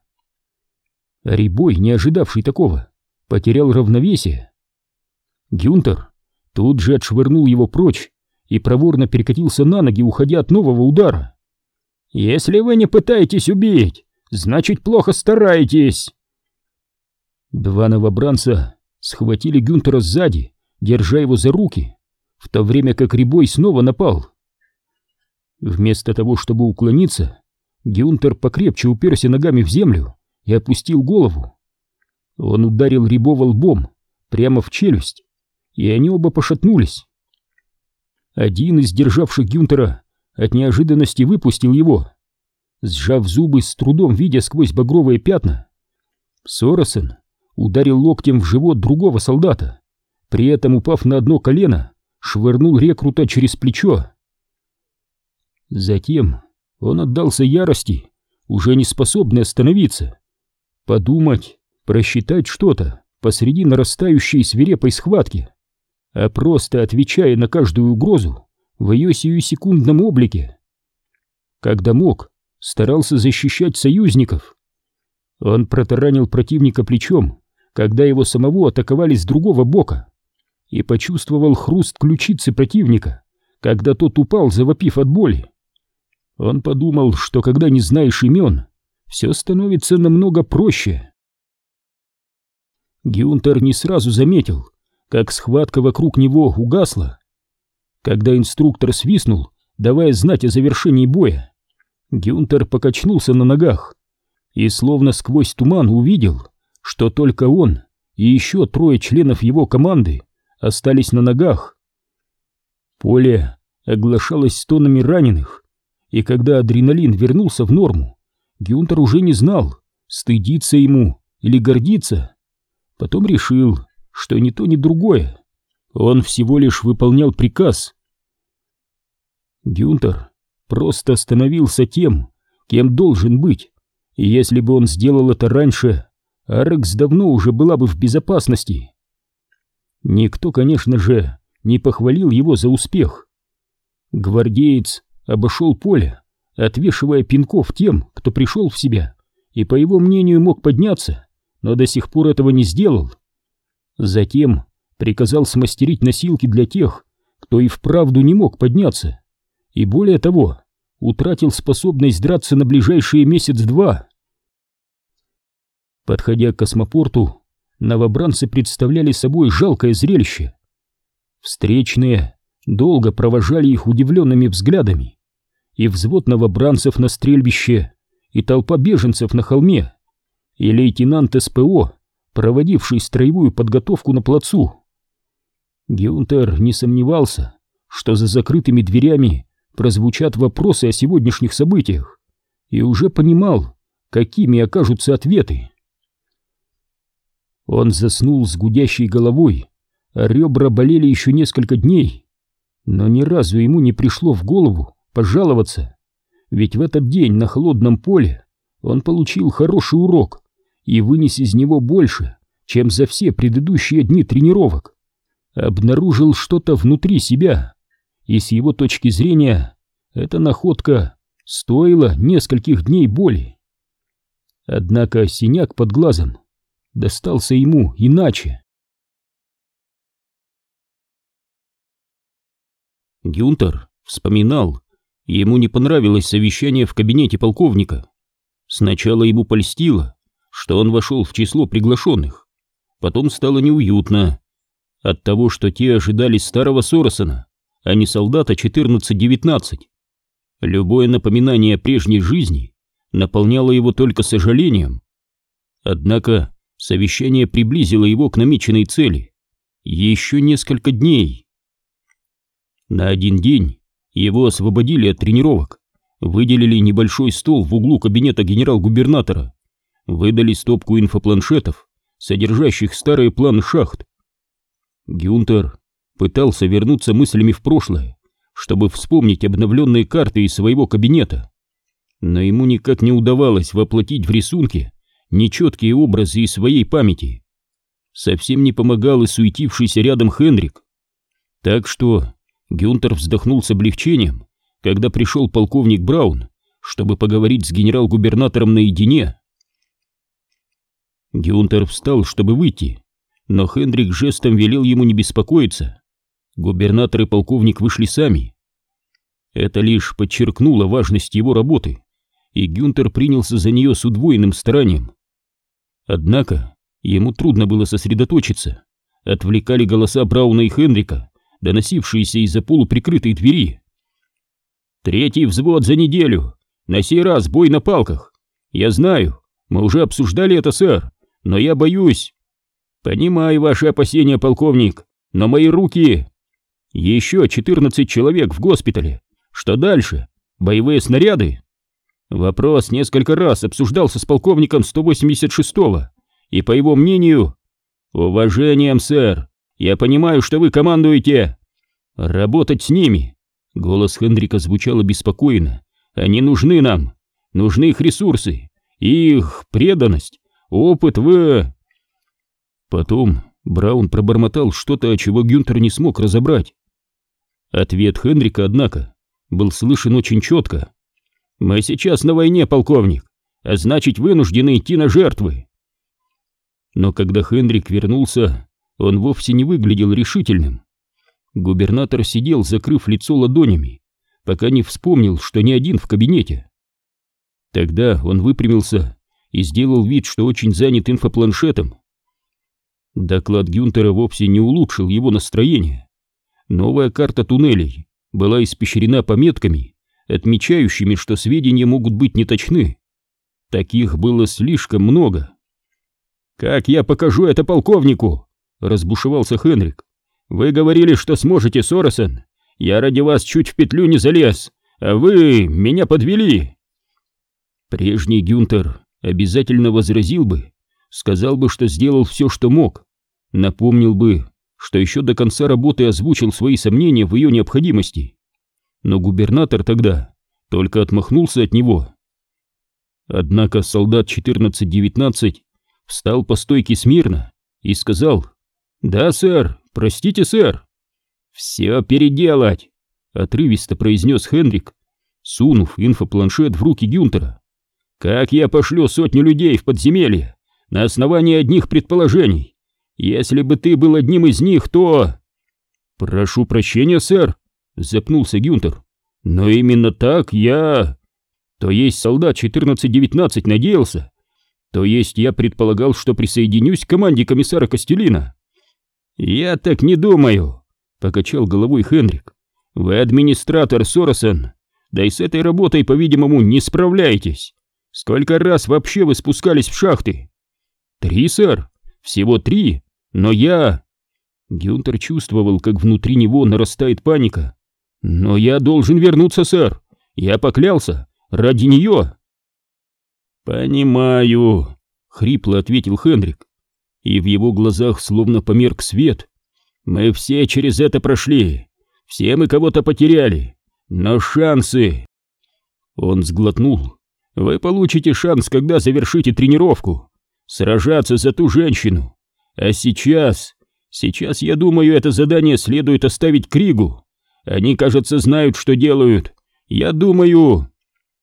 Рябой, не ожидавший такого, потерял равновесие. Гюнтер тут же отшвырнул его прочь и проворно перекатился на ноги, уходя от нового удара. «Если вы не пытаетесь убить, значит, плохо стараетесь!» Два новобранца схватили Гюнтера сзади, держа его за руки, в то время как Рябой снова напал. Вместо того, чтобы уклониться, Гюнтер покрепче уперся ногами в землю и опустил голову. Он ударил Рябова лбом прямо в челюсть, и они оба пошатнулись. Один из державших Гюнтера от неожиданности выпустил его. Сжав зубы, с трудом видя сквозь багровые пятна, Соросен ударил локтем в живот другого солдата, при этом упав на одно колено, швырнул рекрута через плечо. Затем он отдался ярости, уже не способный остановиться. Подумать, просчитать что-то посреди нарастающей свирепой схватки, а просто отвечая на каждую угрозу в ее сиюсекундном облике. Когда мог, старался защищать союзников. Он протаранил противника плечом, когда его самого атаковали с другого бока, и почувствовал хруст ключицы противника, когда тот упал, завопив от боли. Он подумал, что когда не знаешь имен, все становится намного проще. Гюнтер не сразу заметил, как схватка вокруг него угасла. Когда инструктор свистнул, давая знать о завершении боя, Гюнтер покачнулся на ногах и словно сквозь туман увидел, что только он и еще трое членов его команды остались на ногах. Поле оглашалось стонами раненых, и когда адреналин вернулся в норму, Гюнтер уже не знал, стыдиться ему или гордиться. Потом решил, что ни то, ни другое. Он всего лишь выполнял приказ. Гюнтер просто становился тем, кем должен быть, и если бы он сделал это раньше, Арекс давно уже была бы в безопасности. Никто, конечно же, не похвалил его за успех. Гвардеец обошел поле, отвешивая пинков тем, кто пришел в себя и, по его мнению, мог подняться, но до сих пор этого не сделал. Затем приказал смастерить носилки для тех, кто и вправду не мог подняться, и более того, утратил способность драться на ближайшие месяц-два. Подходя к космопорту, новобранцы представляли собой жалкое зрелище. Встречные долго провожали их удивленными взглядами, и взвод новобранцев на стрельбище, и толпа беженцев на холме, и лейтенант СПО, проводивший строевую подготовку на плацу. Гюнтер не сомневался, что за закрытыми дверями прозвучат вопросы о сегодняшних событиях, и уже понимал, какими окажутся ответы. Он заснул с гудящей головой, а ребра болели еще несколько дней. Но ни разу ему не пришло в голову пожаловаться, ведь в этот день на холодном поле он получил хороший урок и вынес из него больше, чем за все предыдущие дни тренировок. Обнаружил что-то внутри себя, и с его точки зрения эта находка стоила нескольких дней боли. Однако синяк под глазом достался ему иначе. Гюнтер вспоминал, ему не понравилось совещание в кабинете полковника. Сначала ему польстило, что он вошел в число приглашенных. Потом стало неуютно от того, что те ожидали старого Соросона, а не солдата 14-19. Любое напоминание о прежней жизни наполняло его только сожалением. Однако Совещание приблизило его к намеченной цели. Еще несколько дней. На один день его освободили от тренировок, выделили небольшой стол в углу кабинета генерал-губернатора, выдали стопку инфопланшетов, содержащих старые планы шахт. Гюнтер пытался вернуться мыслями в прошлое, чтобы вспомнить обновленные карты из своего кабинета, но ему никак не удавалось воплотить в рисунке нечеткие образы из своей памяти. Совсем не помогал и суетившийся рядом Хенрик. Так что Гюнтер вздохнул с облегчением, когда пришел полковник Браун, чтобы поговорить с генерал-губернатором наедине. Гюнтер встал, чтобы выйти, но Хендрик жестом велел ему не беспокоиться. Губернатор и полковник вышли сами. Это лишь подчеркнуло важность его работы, и Гюнтер принялся за нее с удвоенным старанием. Однако ему трудно было сосредоточиться. Отвлекали голоса Брауна и Хенрика, доносившиеся из-за полуприкрытой двери. «Третий взвод за неделю! На сей раз бой на палках! Я знаю, мы уже обсуждали это, сэр, но я боюсь...» «Понимаю ваши опасения, полковник, но мои руки...» «Еще 14 человек в госпитале. Что дальше? Боевые снаряды?» Вопрос несколько раз обсуждался с полковником 186-го, и по его мнению... «Уважением, сэр, я понимаю, что вы командуете. Работать с ними!» Голос Хендрика звучал обеспокоенно. «Они нужны нам, нужны их ресурсы, их преданность, опыт в...» Потом Браун пробормотал что-то, чего Гюнтер не смог разобрать. Ответ Хенрика, однако, был слышен очень четко. Мы сейчас на войне, полковник, а значит вынуждены идти на жертвы. Но когда Хендрик вернулся, он вовсе не выглядел решительным. Губернатор сидел, закрыв лицо ладонями, пока не вспомнил, что не один в кабинете. Тогда он выпрямился и сделал вид, что очень занят инфопланшетом. Доклад Гюнтера вовсе не улучшил его настроение. Новая карта туннелей была испещрена пометками, отмечающими, что сведения могут быть неточны. Таких было слишком много. «Как я покажу это полковнику?» — разбушевался Хенрик. «Вы говорили, что сможете, Соросон. Я ради вас чуть в петлю не залез, а вы меня подвели». Прежний Гюнтер обязательно возразил бы, сказал бы, что сделал все, что мог, напомнил бы, что еще до конца работы озвучил свои сомнения в ее необходимости. Но губернатор тогда только отмахнулся от него. Однако солдат 14-19 встал по стойке смирно и сказал «Да, сэр, простите, сэр». «Все переделать», — отрывисто произнес Хенрик, сунув инфопланшет в руки Гюнтера. «Как я пошлю сотню людей в подземелье на основании одних предположений? Если бы ты был одним из них, то...» «Прошу прощения, сэр», — запнулся Гюнтер. «Но именно так я...» То есть солдат 14-19 надеялся. То есть я предполагал, что присоединюсь к команде комиссара Костелина. «Я так не думаю», — покачал головой Хенрик. «Вы администратор Соросон, да и с этой работой, по-видимому, не справляетесь. Сколько раз вообще вы спускались в шахты?» «Три, сэр. Всего три. Но я...» Гюнтер чувствовал, как внутри него нарастает паника. «Но я должен вернуться, сэр. Я поклялся. Ради нее!» «Понимаю», — хрипло ответил Хендрик, и в его глазах словно померк свет. «Мы все через это прошли, все мы кого-то потеряли, но шансы...» Он сглотнул. «Вы получите шанс, когда завершите тренировку, сражаться за ту женщину. А сейчас... Сейчас, я думаю, это задание следует оставить Кригу. Они, кажется, знают, что делают. Я думаю...»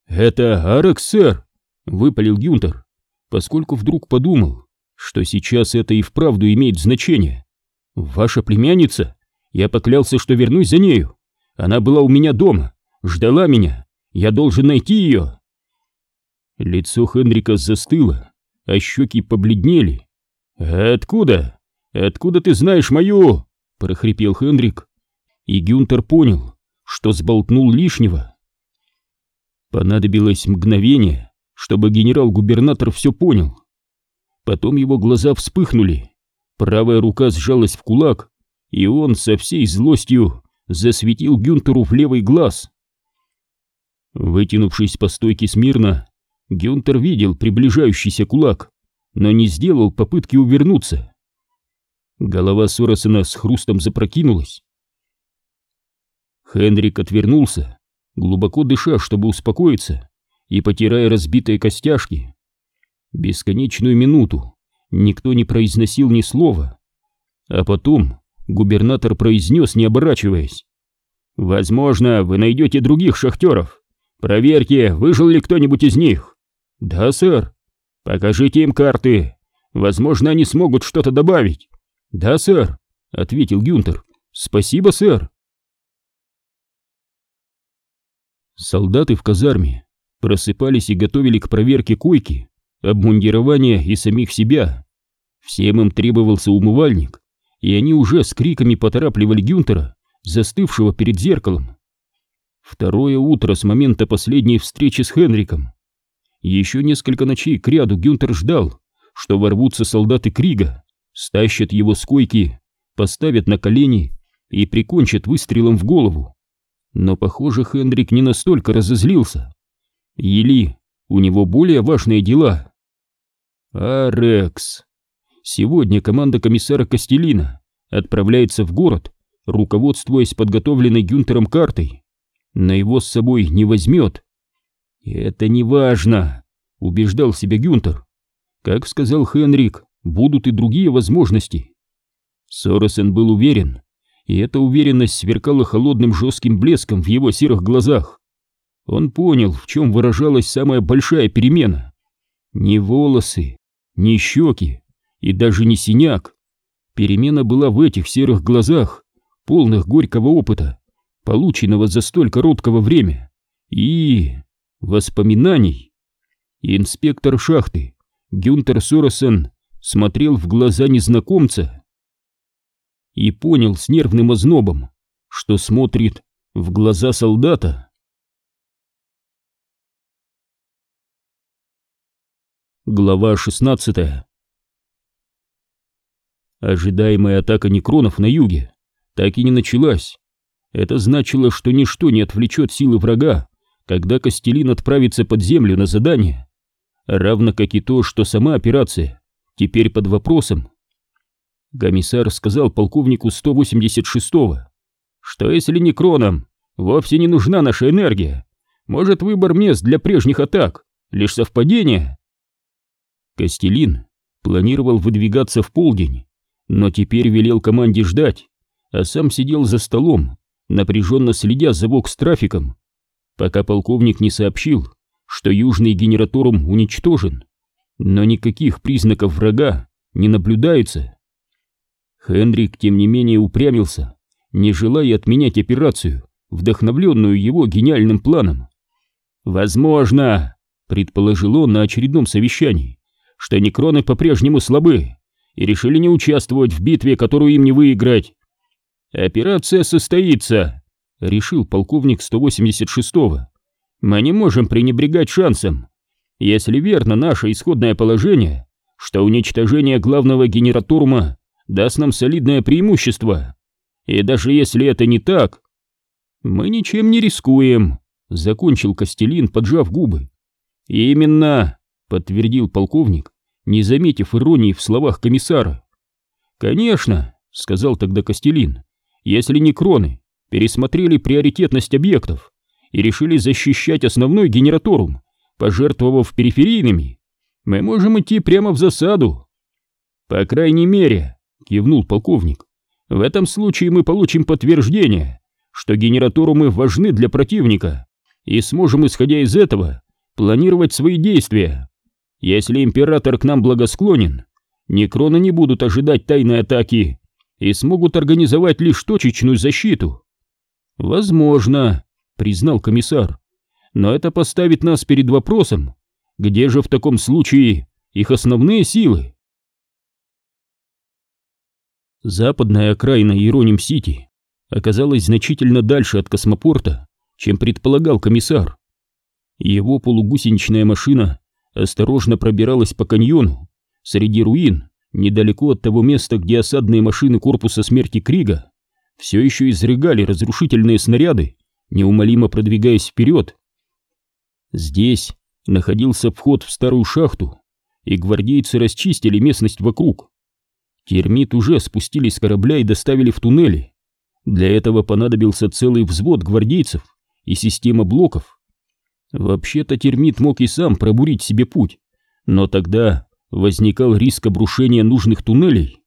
«Это Арекс, сэр!» — выпалил Гюнтер, поскольку вдруг подумал, что сейчас это и вправду имеет значение. «Ваша племянница? Я поклялся, что вернусь за нею. Она была у меня дома, ждала меня. Я должен найти ее!» Лицо Хенрика застыло, а щеки побледнели. «Откуда? Откуда ты знаешь мою?» — прохрипел Хенрик. И Гюнтер понял, что сболтнул лишнего. Понадобилось мгновение, чтобы генерал-губернатор все понял. Потом его глаза вспыхнули, правая рука сжалась в кулак, и он со всей злостью засветил Гюнтеру в левый глаз. Вытянувшись по стойке смирно, Гюнтер видел приближающийся кулак, но не сделал попытки увернуться. Голова Соросена с хрустом запрокинулась. Хенрик отвернулся, глубоко дыша, чтобы успокоиться, и потирая разбитые костяшки. Бесконечную минуту никто не произносил ни слова, а потом губернатор произнес, не оборачиваясь. «Возможно, вы найдете других шахтеров. Проверьте, выжил ли кто-нибудь из них». «Да, сэр». «Покажите им карты. Возможно, они смогут что-то добавить». «Да, сэр», — ответил Гюнтер. «Спасибо, сэр». Солдаты в казарме просыпались и готовили к проверке койки, обмундирования и самих себя. Всем им требовался умывальник, и они уже с криками поторапливали Гюнтера, застывшего перед зеркалом. Второе утро с момента последней встречи с Хенриком. Еще несколько ночей к ряду Гюнтер ждал, что ворвутся солдаты Крига, стащат его с койки, поставят на колени и прикончат выстрелом в голову. Но, похоже, Хендрик не настолько разозлился. Или у него более важные дела. Арекс. Сегодня команда комиссара Костелина отправляется в город, руководствуясь подготовленной Гюнтером картой. Но его с собой не возьмет. Это не важно, убеждал себя Гюнтер. Как сказал Хенрик, будут и другие возможности. Соросен был уверен, и эта уверенность сверкала холодным жестким блеском в его серых глазах. Он понял, в чем выражалась самая большая перемена. Не волосы, не щеки и даже не синяк. Перемена была в этих серых глазах, полных горького опыта, полученного за столь короткого время, и воспоминаний. Инспектор шахты Гюнтер Соросен смотрел в глаза незнакомца и понял с нервным ознобом, что смотрит в глаза солдата. Глава 16 Ожидаемая атака некронов на юге так и не началась. Это значило, что ничто не отвлечет силы врага, когда Костелин отправится под землю на задание, равно как и то, что сама операция теперь под вопросом. Комиссар сказал полковнику 186-го, что если некронам вовсе не нужна наша энергия, может выбор мест для прежних атак лишь совпадение. Костелин планировал выдвигаться в полдень, но теперь велел команде ждать, а сам сидел за столом, напряженно следя за вокс-трафиком, пока полковник не сообщил, что южный генераторум уничтожен, но никаких признаков врага не наблюдается. Хенрик, тем не менее, упрямился, не желая отменять операцию, вдохновленную его гениальным планом. «Возможно», — предположил он на очередном совещании, что некроны по-прежнему слабы, и решили не участвовать в битве, которую им не выиграть. «Операция состоится», — решил полковник 186-го. «Мы не можем пренебрегать шансом. Если верно наше исходное положение, что уничтожение главного генераторума даст нам солидное преимущество, и даже если это не так, мы ничем не рискуем», — закончил Костелин, поджав губы. «Именно», — подтвердил полковник, не заметив иронии в словах комиссара. «Конечно», — сказал тогда Костелин, — «если не кроны, пересмотрели приоритетность объектов и решили защищать основной генераторум, пожертвовав периферийными, мы можем идти прямо в засаду». «По крайней мере», — кивнул полковник, — «в этом случае мы получим подтверждение, что генераторумы важны для противника, и сможем, исходя из этого, планировать свои действия». Если император к нам благосклонен, некроны не будут ожидать тайной атаки и смогут организовать лишь точечную защиту. Возможно, признал комиссар, но это поставит нас перед вопросом, где же в таком случае их основные силы? Западная окраина Иероним-Сити оказалась значительно дальше от космопорта, чем предполагал комиссар. Его полугусеничная машина осторожно пробиралась по каньону, среди руин, недалеко от того места, где осадные машины корпуса смерти Крига все еще изрыгали разрушительные снаряды, неумолимо продвигаясь вперед. Здесь находился вход в старую шахту, и гвардейцы расчистили местность вокруг. Термит уже спустили с корабля и доставили в туннели. Для этого понадобился целый взвод гвардейцев и система блоков, Вообще-то термит мог и сам пробурить себе путь, но тогда возникал риск обрушения нужных туннелей.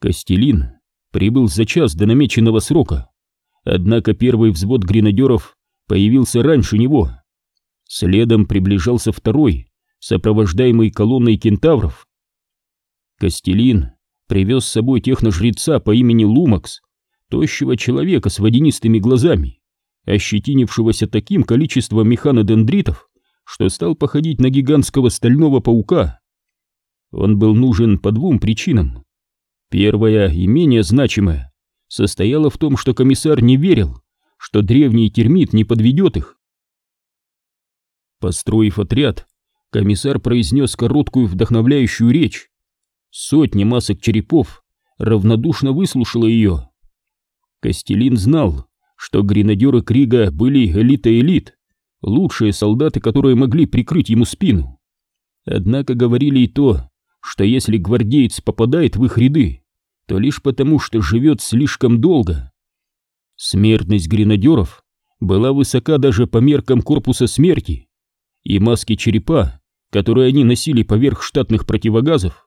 Костелин прибыл за час до намеченного срока, однако первый взвод гренадеров появился раньше него. Следом приближался второй, сопровождаемый колонной кентавров. Костелин привез с собой техножреца по имени Лумакс, тощего человека с водянистыми глазами, ощетинившегося таким количеством механодендритов, что стал походить на гигантского стального паука. Он был нужен по двум причинам. Первая и менее значимая состояла в том, что комиссар не верил, что древний термит не подведет их. Построив отряд, комиссар произнес короткую вдохновляющую речь. Сотни масок черепов равнодушно выслушала ее. Костелин знал, что гренадеры Крига были элита элит, лучшие солдаты, которые могли прикрыть ему спину. Однако говорили и то, что если гвардеец попадает в их ряды, то лишь потому, что живет слишком долго. Смертность гренадеров была высока даже по меркам корпуса смерти, и маски черепа, которые они носили поверх штатных противогазов,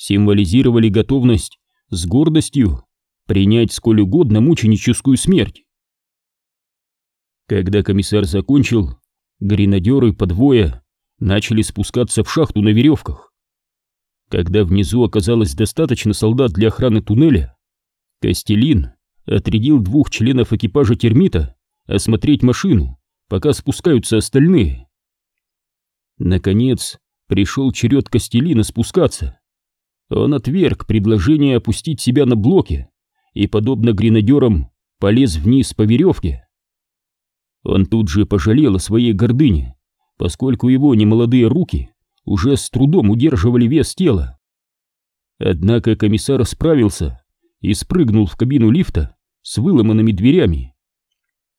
символизировали готовность с гордостью принять сколь угодно мученическую смерть. Когда комиссар закончил, гренадеры по двое начали спускаться в шахту на веревках. Когда внизу оказалось достаточно солдат для охраны туннеля, Костелин отрядил двух членов экипажа термита осмотреть машину, пока спускаются остальные. Наконец, пришел черед Костелина спускаться. Он отверг предложение опустить себя на блоке и, подобно гренадерам, полез вниз по веревке. Он тут же пожалел о своей гордыне, поскольку его немолодые руки уже с трудом удерживали вес тела. Однако комиссар справился и спрыгнул в кабину лифта с выломанными дверями.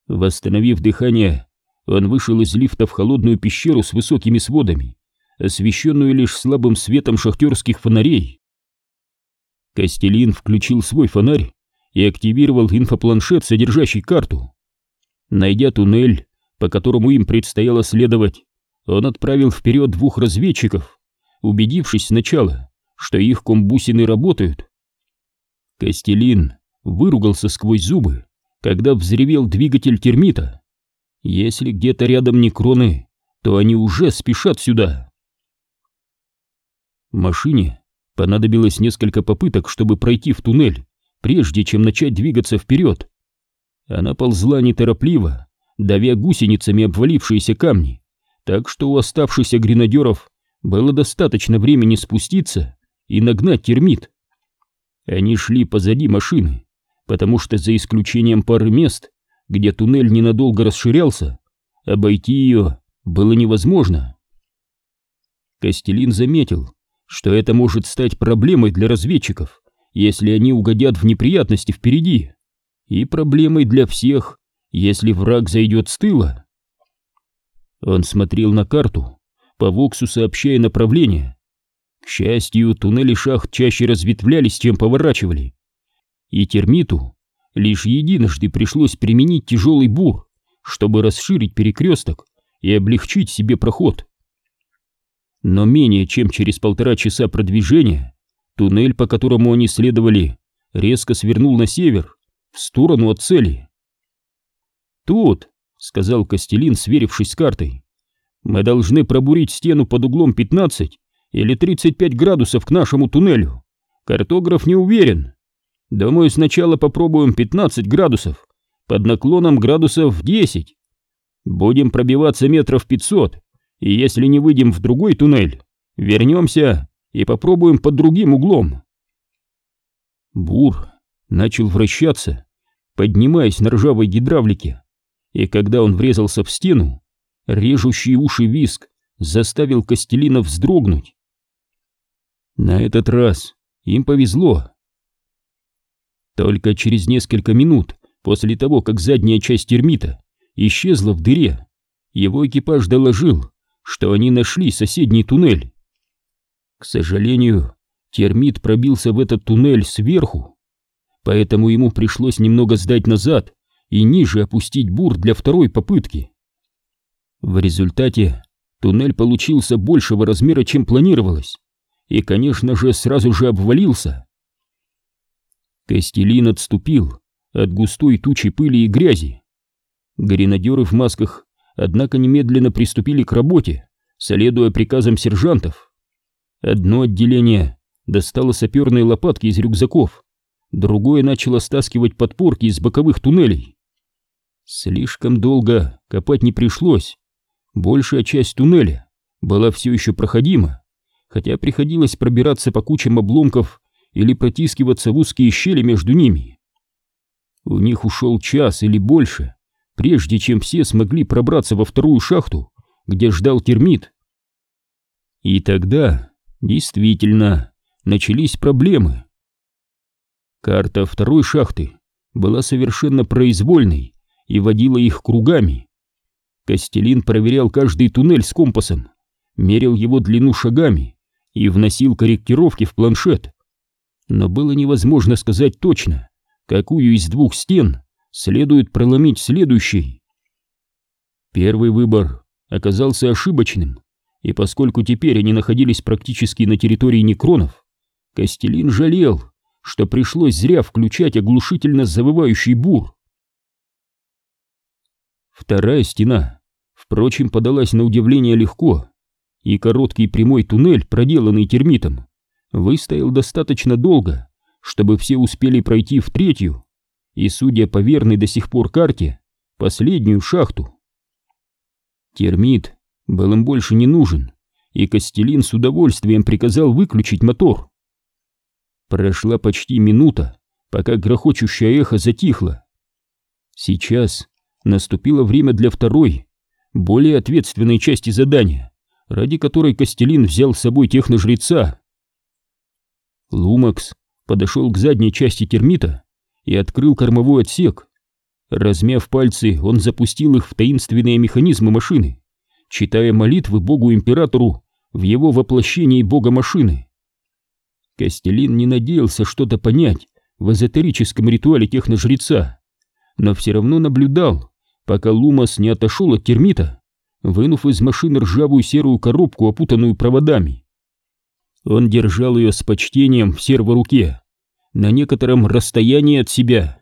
Восстановив дыхание, он вышел из лифта в холодную пещеру с высокими сводами, освещенную лишь слабым светом шахтерских фонарей. Костелин включил свой фонарь и активировал инфопланшет, содержащий карту. Найдя туннель, по которому им предстояло следовать, он отправил вперед двух разведчиков, убедившись сначала, что их комбусины работают. Костелин выругался сквозь зубы, когда взревел двигатель термита. Если где-то рядом некроны, то они уже спешат сюда. Машине понадобилось несколько попыток, чтобы пройти в туннель, прежде чем начать двигаться вперед. Она ползла неторопливо, давя гусеницами обвалившиеся камни, так что у оставшихся гренадеров было достаточно времени спуститься и нагнать термит. Они шли позади машины, потому что за исключением пары мест, где туннель ненадолго расширялся, обойти ее было невозможно. Костелин заметил, что это может стать проблемой для разведчиков, если они угодят в неприятности впереди, и проблемой для всех, если враг зайдет с тыла. Он смотрел на карту, по Воксу сообщая направление. К счастью, туннели шахт чаще разветвлялись, чем поворачивали. И термиту лишь единожды пришлось применить тяжелый бур, чтобы расширить перекресток и облегчить себе проход. Но менее чем через полтора часа продвижения туннель, по которому они следовали, резко свернул на север, в сторону от цели. «Тут», — сказал Костелин, сверившись с картой, — «мы должны пробурить стену под углом 15 или 35 градусов к нашему туннелю. Картограф не уверен. Думаю, сначала попробуем 15 градусов, под наклоном градусов 10. Будем пробиваться метров 500, и если не выйдем в другой туннель, вернемся и попробуем под другим углом. Бур начал вращаться, поднимаясь на ржавой гидравлике, и когда он врезался в стену, режущий уши виск заставил Костелина вздрогнуть. На этот раз им повезло. Только через несколько минут после того, как задняя часть термита исчезла в дыре, его экипаж доложил, что они нашли соседний туннель. К сожалению, термит пробился в этот туннель сверху, поэтому ему пришлось немного сдать назад и ниже опустить бур для второй попытки. В результате туннель получился большего размера, чем планировалось, и, конечно же, сразу же обвалился. Костелин отступил от густой тучи пыли и грязи. Гренадеры в масках, однако, немедленно приступили к работе, следуя приказам сержантов. Одно отделение достало саперные лопатки из рюкзаков, другое начало стаскивать подпорки из боковых туннелей. Слишком долго копать не пришлось. Большая часть туннеля была все еще проходима, хотя приходилось пробираться по кучам обломков или протискиваться в узкие щели между ними. У них ушел час или больше, прежде чем все смогли пробраться во вторую шахту, где ждал термит. И тогда, действительно, начались проблемы. Карта второй шахты была совершенно произвольной и водила их кругами. Костелин проверял каждый туннель с компасом, мерил его длину шагами и вносил корректировки в планшет. Но было невозможно сказать точно, какую из двух стен следует проломить следующей. Первый выбор оказался ошибочным, и поскольку теперь они находились практически на территории некронов, Костелин жалел, что пришлось зря включать оглушительно завывающий бур. Вторая стена, впрочем, подалась на удивление легко, и короткий прямой туннель, проделанный термитом, выстоял достаточно долго, чтобы все успели пройти в третью, и, судя по верной до сих пор карте, последнюю шахту. Термит был им больше не нужен, и Костелин с удовольствием приказал выключить мотор. Прошла почти минута, пока грохочущее эхо затихло. Сейчас наступило время для второй, более ответственной части задания, ради которой Костелин взял с собой техножреца. Лумакс подошел к задней части термита и открыл кормовой отсек. Размяв пальцы, он запустил их в таинственные механизмы машины, читая молитвы богу-императору в его воплощении бога-машины. Костелин не надеялся что-то понять в эзотерическом ритуале техножреца, но все равно наблюдал, пока Лумас не отошел от термита, вынув из машины ржавую серую коробку, опутанную проводами. Он держал ее с почтением в серворуке, на некотором расстоянии от себя.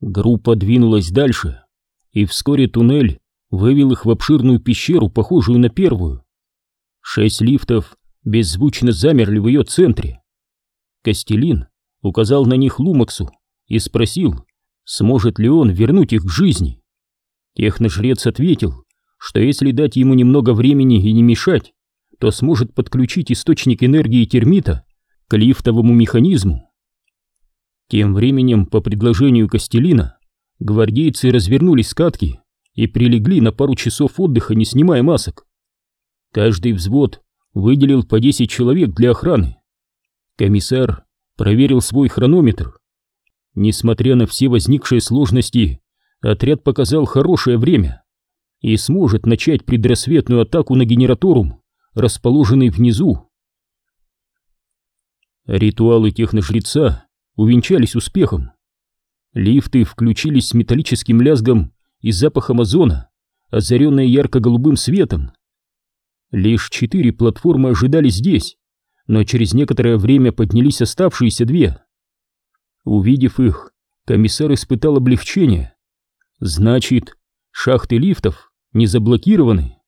Группа двинулась дальше, и вскоре туннель вывел их в обширную пещеру, похожую на первую. Шесть лифтов беззвучно замерли в ее центре. Костелин указал на них Лумаксу и спросил, сможет ли он вернуть их к жизни. Техножрец ответил, что если дать ему немного времени и не мешать, то сможет подключить источник энергии термита к лифтовому механизму. Тем временем, по предложению Костелина, гвардейцы развернули скатки и прилегли на пару часов отдыха, не снимая масок. Каждый взвод выделил по 10 человек для охраны. Комиссар проверил свой хронометр. Несмотря на все возникшие сложности, отряд показал хорошее время и сможет начать предрассветную атаку на генераторум, расположенный внизу. Ритуалы техножреца увенчались успехом. Лифты включились с металлическим лязгом и запахом озона, озаренные ярко-голубым светом. Лишь четыре платформы ожидали здесь, но через некоторое время поднялись оставшиеся две. Увидев их, комиссар испытал облегчение. Значит, шахты лифтов не заблокированы.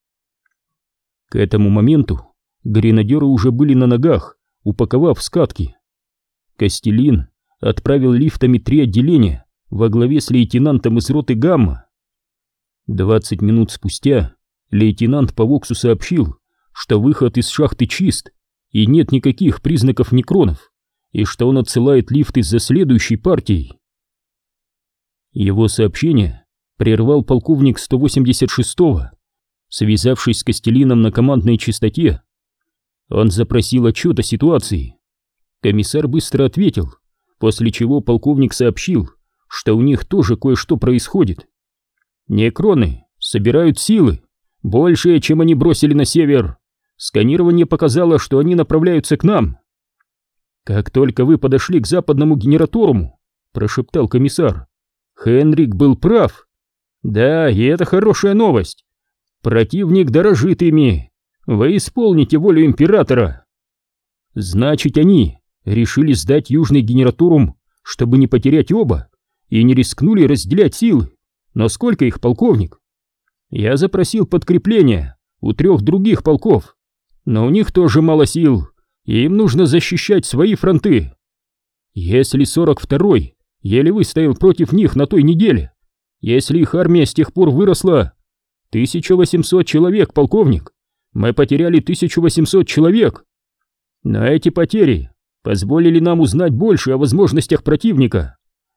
К этому моменту гренадеры уже были на ногах, упаковав скатки. Костелин отправил лифтами три отделения во главе с лейтенантом из роты Гамма. Двадцать минут спустя лейтенант по Воксу сообщил, что выход из шахты чист и нет никаких признаков некронов, и что он отсылает лифты за следующей партией. Его сообщение прервал полковник 186-го, связавшись с Костелином на командной частоте. Он запросил отчет о ситуации. Комиссар быстро ответил, после чего полковник сообщил, что у них тоже кое-что происходит. Некроны собирают силы, большие, чем они бросили на север. Сканирование показало, что они направляются к нам. Как только вы подошли к западному генераторуму, прошептал комиссар, Хенрик был прав. Да, и это хорошая новость. Противник дорожит ими. Вы исполните волю императора. Значит, они решили сдать южный генераторум, чтобы не потерять оба, и не рискнули разделять силы. Но сколько их, полковник? Я запросил подкрепление у трех других полков, но у них тоже мало сил, и им нужно защищать свои фронты. Если 42-й еле выстоял против них на той неделе, если их армия с тех пор выросла, 1800 человек, полковник, мы потеряли 1800 человек. Но эти потери позволили нам узнать больше о возможностях противника.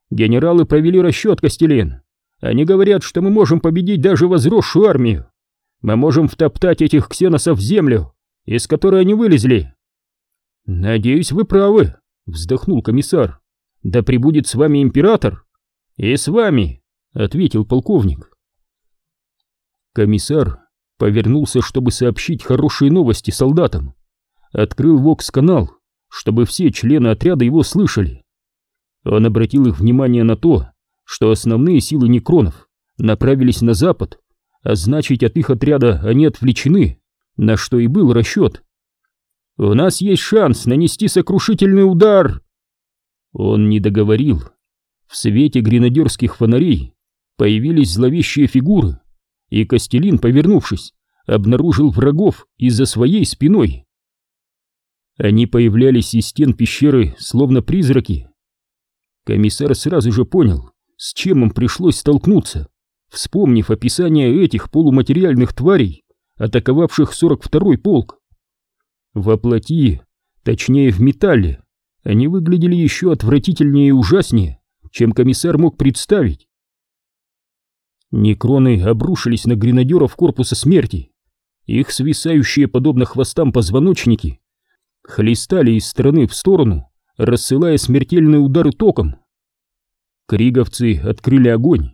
Генералы провели расчет, Костелин. Они говорят, что мы можем победить даже возросшую армию. Мы можем втоптать этих ксеносов в землю, из которой они вылезли. Надеюсь, вы правы, вздохнул комиссар. Да пребудет с вами император. И с вами, ответил полковник. Комиссар повернулся, чтобы сообщить хорошие новости солдатам. Открыл вокс-канал, чтобы все члены отряда его слышали. Он обратил их внимание на то, что основные силы некронов направились на запад, а значит от их отряда они отвлечены, на что и был расчет. «У нас есть шанс нанести сокрушительный удар!» Он не договорил. В свете гренадерских фонарей появились зловещие фигуры, и Костелин, повернувшись, обнаружил врагов из-за своей спиной. Они появлялись из стен пещеры, словно призраки. Комиссар сразу же понял, с чем им пришлось столкнуться, вспомнив описание этих полуматериальных тварей, атаковавших 42-й полк. Во плоти, точнее в металле, они выглядели еще отвратительнее и ужаснее, чем комиссар мог представить. Некроны обрушились на гренадеров корпуса смерти. Их свисающие, подобно хвостам позвоночники, хлестали из стороны в сторону, рассылая смертельные удары током. Криговцы открыли огонь,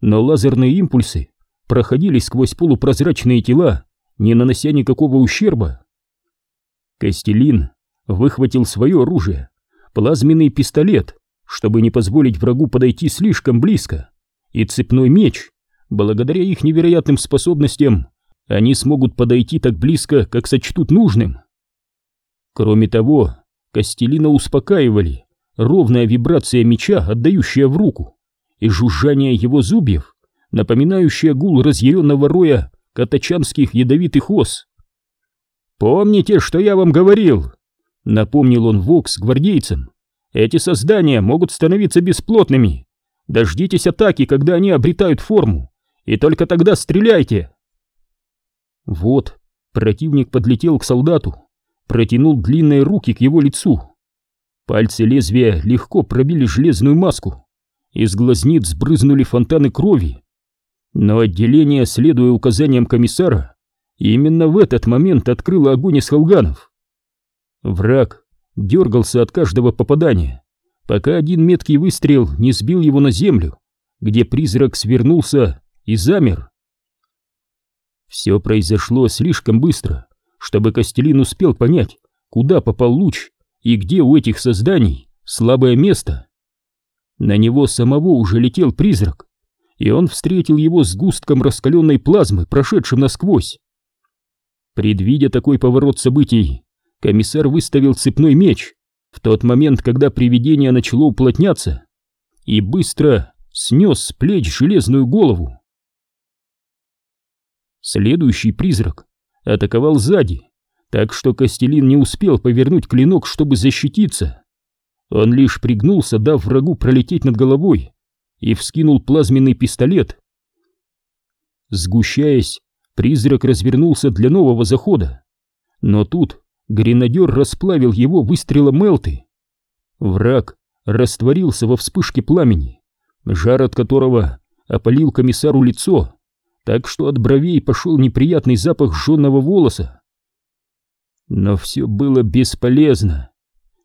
но лазерные импульсы проходили сквозь полупрозрачные тела, не нанося никакого ущерба. Костелин выхватил свое оружие, плазменный пистолет, чтобы не позволить врагу подойти слишком близко, и цепной меч, благодаря их невероятным способностям, они смогут подойти так близко, как сочтут нужным. Кроме того, Костелина успокаивали ровная вибрация меча, отдающая в руку, и жужжание его зубьев, напоминающее гул разъяренного роя катачанских ядовитых ос. «Помните, что я вам говорил?» — напомнил он Вокс гвардейцам. «Эти создания могут становиться бесплотными. Дождитесь атаки, когда они обретают форму, и только тогда стреляйте!» Вот, противник подлетел к солдату, протянул длинные руки к его лицу. Пальцы лезвия легко пробили железную маску. Из глазниц сбрызнули фонтаны крови. Но отделение, следуя указаниям комиссара, именно в этот момент открыло огонь из холганов. Враг дергался от каждого попадания, пока один меткий выстрел не сбил его на землю, где призрак свернулся и замер. Все произошло слишком быстро, чтобы Костелин успел понять, куда попал луч и где у этих созданий слабое место. На него самого уже летел призрак, и он встретил его с густком раскаленной плазмы, прошедшим насквозь. Предвидя такой поворот событий, комиссар выставил цепной меч в тот момент, когда привидение начало уплотняться, и быстро снес с плеч железную голову. Следующий призрак атаковал сзади, так что Костелин не успел повернуть клинок, чтобы защититься. Он лишь пригнулся, дав врагу пролететь над головой, и вскинул плазменный пистолет. Сгущаясь, призрак развернулся для нового захода, но тут гренадер расплавил его выстрелом Мелты. Враг растворился во вспышке пламени, жар от которого опалил комиссару лицо, так что от бровей пошел неприятный запах жженного волоса. Но все было бесполезно.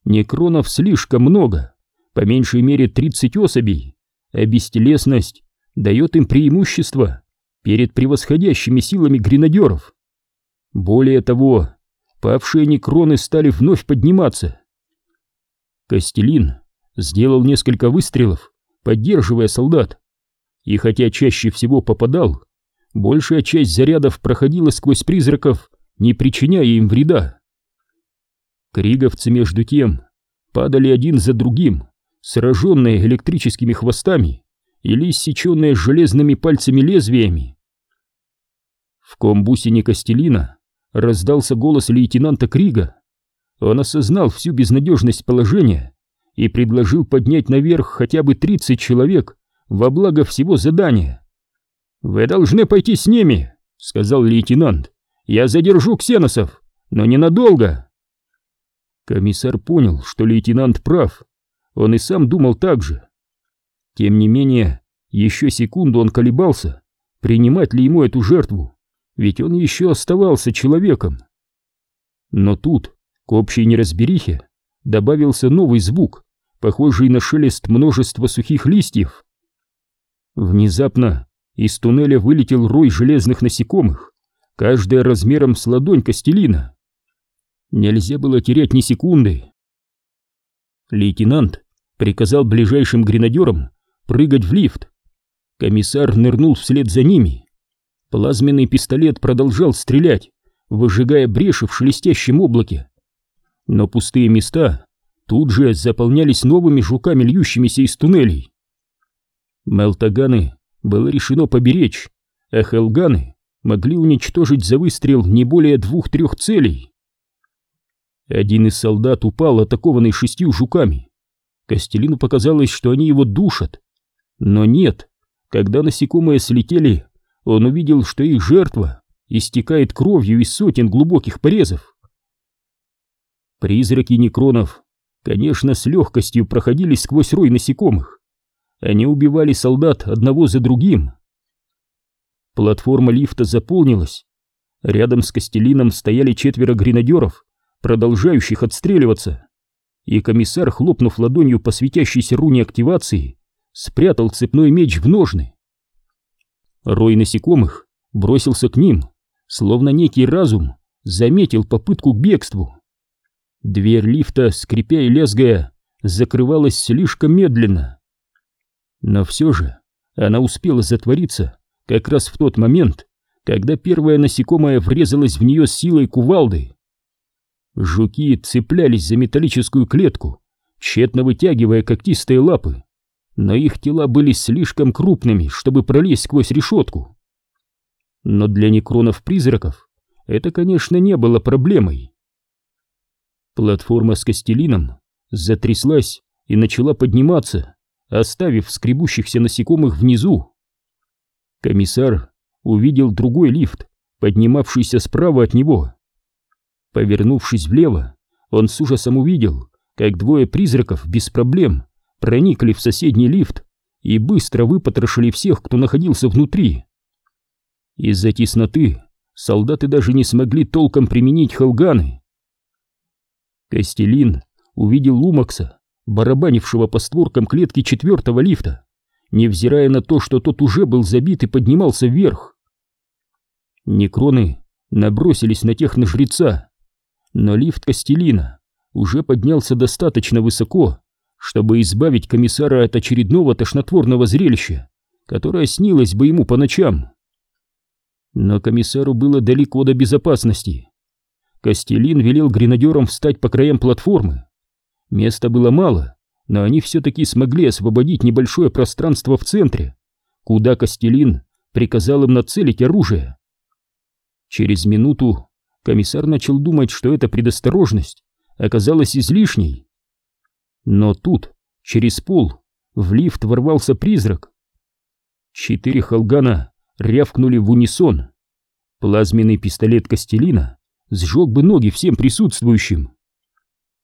Некронов слишком много, по меньшей мере 30 особей, а бестелесность дает им преимущество перед превосходящими силами гренадеров. Более того, павшие некроны стали вновь подниматься. Костелин сделал несколько выстрелов, поддерживая солдат, и хотя чаще всего попадал, большая часть зарядов проходила сквозь призраков, не причиняя им вреда. Криговцы, между тем, падали один за другим, сраженные электрическими хвостами или иссеченные железными пальцами лезвиями. В комбусине Костелина раздался голос лейтенанта Крига. Он осознал всю безнадежность положения и предложил поднять наверх хотя бы 30 человек во благо всего задания. «Вы должны пойти с ними», — сказал лейтенант. «Я задержу ксеносов, но ненадолго». Комиссар понял, что лейтенант прав. Он и сам думал так же. Тем не менее, еще секунду он колебался, принимать ли ему эту жертву, ведь он еще оставался человеком. Но тут, к общей неразберихе, добавился новый звук, похожий на шелест множества сухих листьев. Внезапно из туннеля вылетел рой железных насекомых, каждая размером с ладонь Костелина. Нельзя было терять ни секунды. Лейтенант приказал ближайшим гренадерам прыгать в лифт. Комиссар нырнул вслед за ними. Плазменный пистолет продолжал стрелять, выжигая бреши в шелестящем облаке. Но пустые места тут же заполнялись новыми жуками, льющимися из туннелей. Мелтаганы было решено поберечь, а хелганы могли уничтожить за выстрел не более двух-трех целей. Один из солдат упал, атакованный шестью жуками. Костелину показалось, что они его душат. Но нет, Когда насекомые слетели, он увидел, что их жертва истекает кровью из сотен глубоких порезов. Призраки некронов, конечно, с легкостью проходили сквозь рой насекомых. Они убивали солдат одного за другим. Платформа лифта заполнилась. Рядом с Костелином стояли четверо гренадеров, продолжающих отстреливаться. И комиссар, хлопнув ладонью по светящейся руне активации, спрятал цепной меч в ножны. Рой насекомых бросился к ним, словно некий разум заметил попытку к бегству. Дверь лифта, скрипя и лязгая, закрывалась слишком медленно. Но все же она успела затвориться как раз в тот момент, когда первое насекомое врезалось в нее силой кувалды. Жуки цеплялись за металлическую клетку, тщетно вытягивая когтистые лапы, но их тела были слишком крупными, чтобы пролезть сквозь решетку. Но для некронов-призраков это, конечно, не было проблемой. Платформа с костелином затряслась и начала подниматься, оставив скребущихся насекомых внизу. Комиссар увидел другой лифт, поднимавшийся справа от него. Повернувшись влево, он с ужасом увидел, как двое призраков без проблем проникли в соседний лифт и быстро выпотрошили всех, кто находился внутри. Из-за тесноты солдаты даже не смогли толком применить халганы. Костелин увидел Лумакса, барабанившего по створкам клетки четвертого лифта, невзирая на то, что тот уже был забит и поднимался вверх. Некроны набросились на техножреца, но лифт Костелина уже поднялся достаточно высоко, чтобы избавить комиссара от очередного тошнотворного зрелища, которое снилось бы ему по ночам. Но комиссару было далеко до безопасности. Костелин велел гренадерам встать по краям платформы. Места было мало, но они все-таки смогли освободить небольшое пространство в центре, куда Костелин приказал им нацелить оружие. Через минуту комиссар начал думать, что эта предосторожность оказалась излишней. Но тут, через пол, в лифт ворвался призрак. Четыре холгана рявкнули в унисон. Плазменный пистолет Костелина сжег бы ноги всем присутствующим.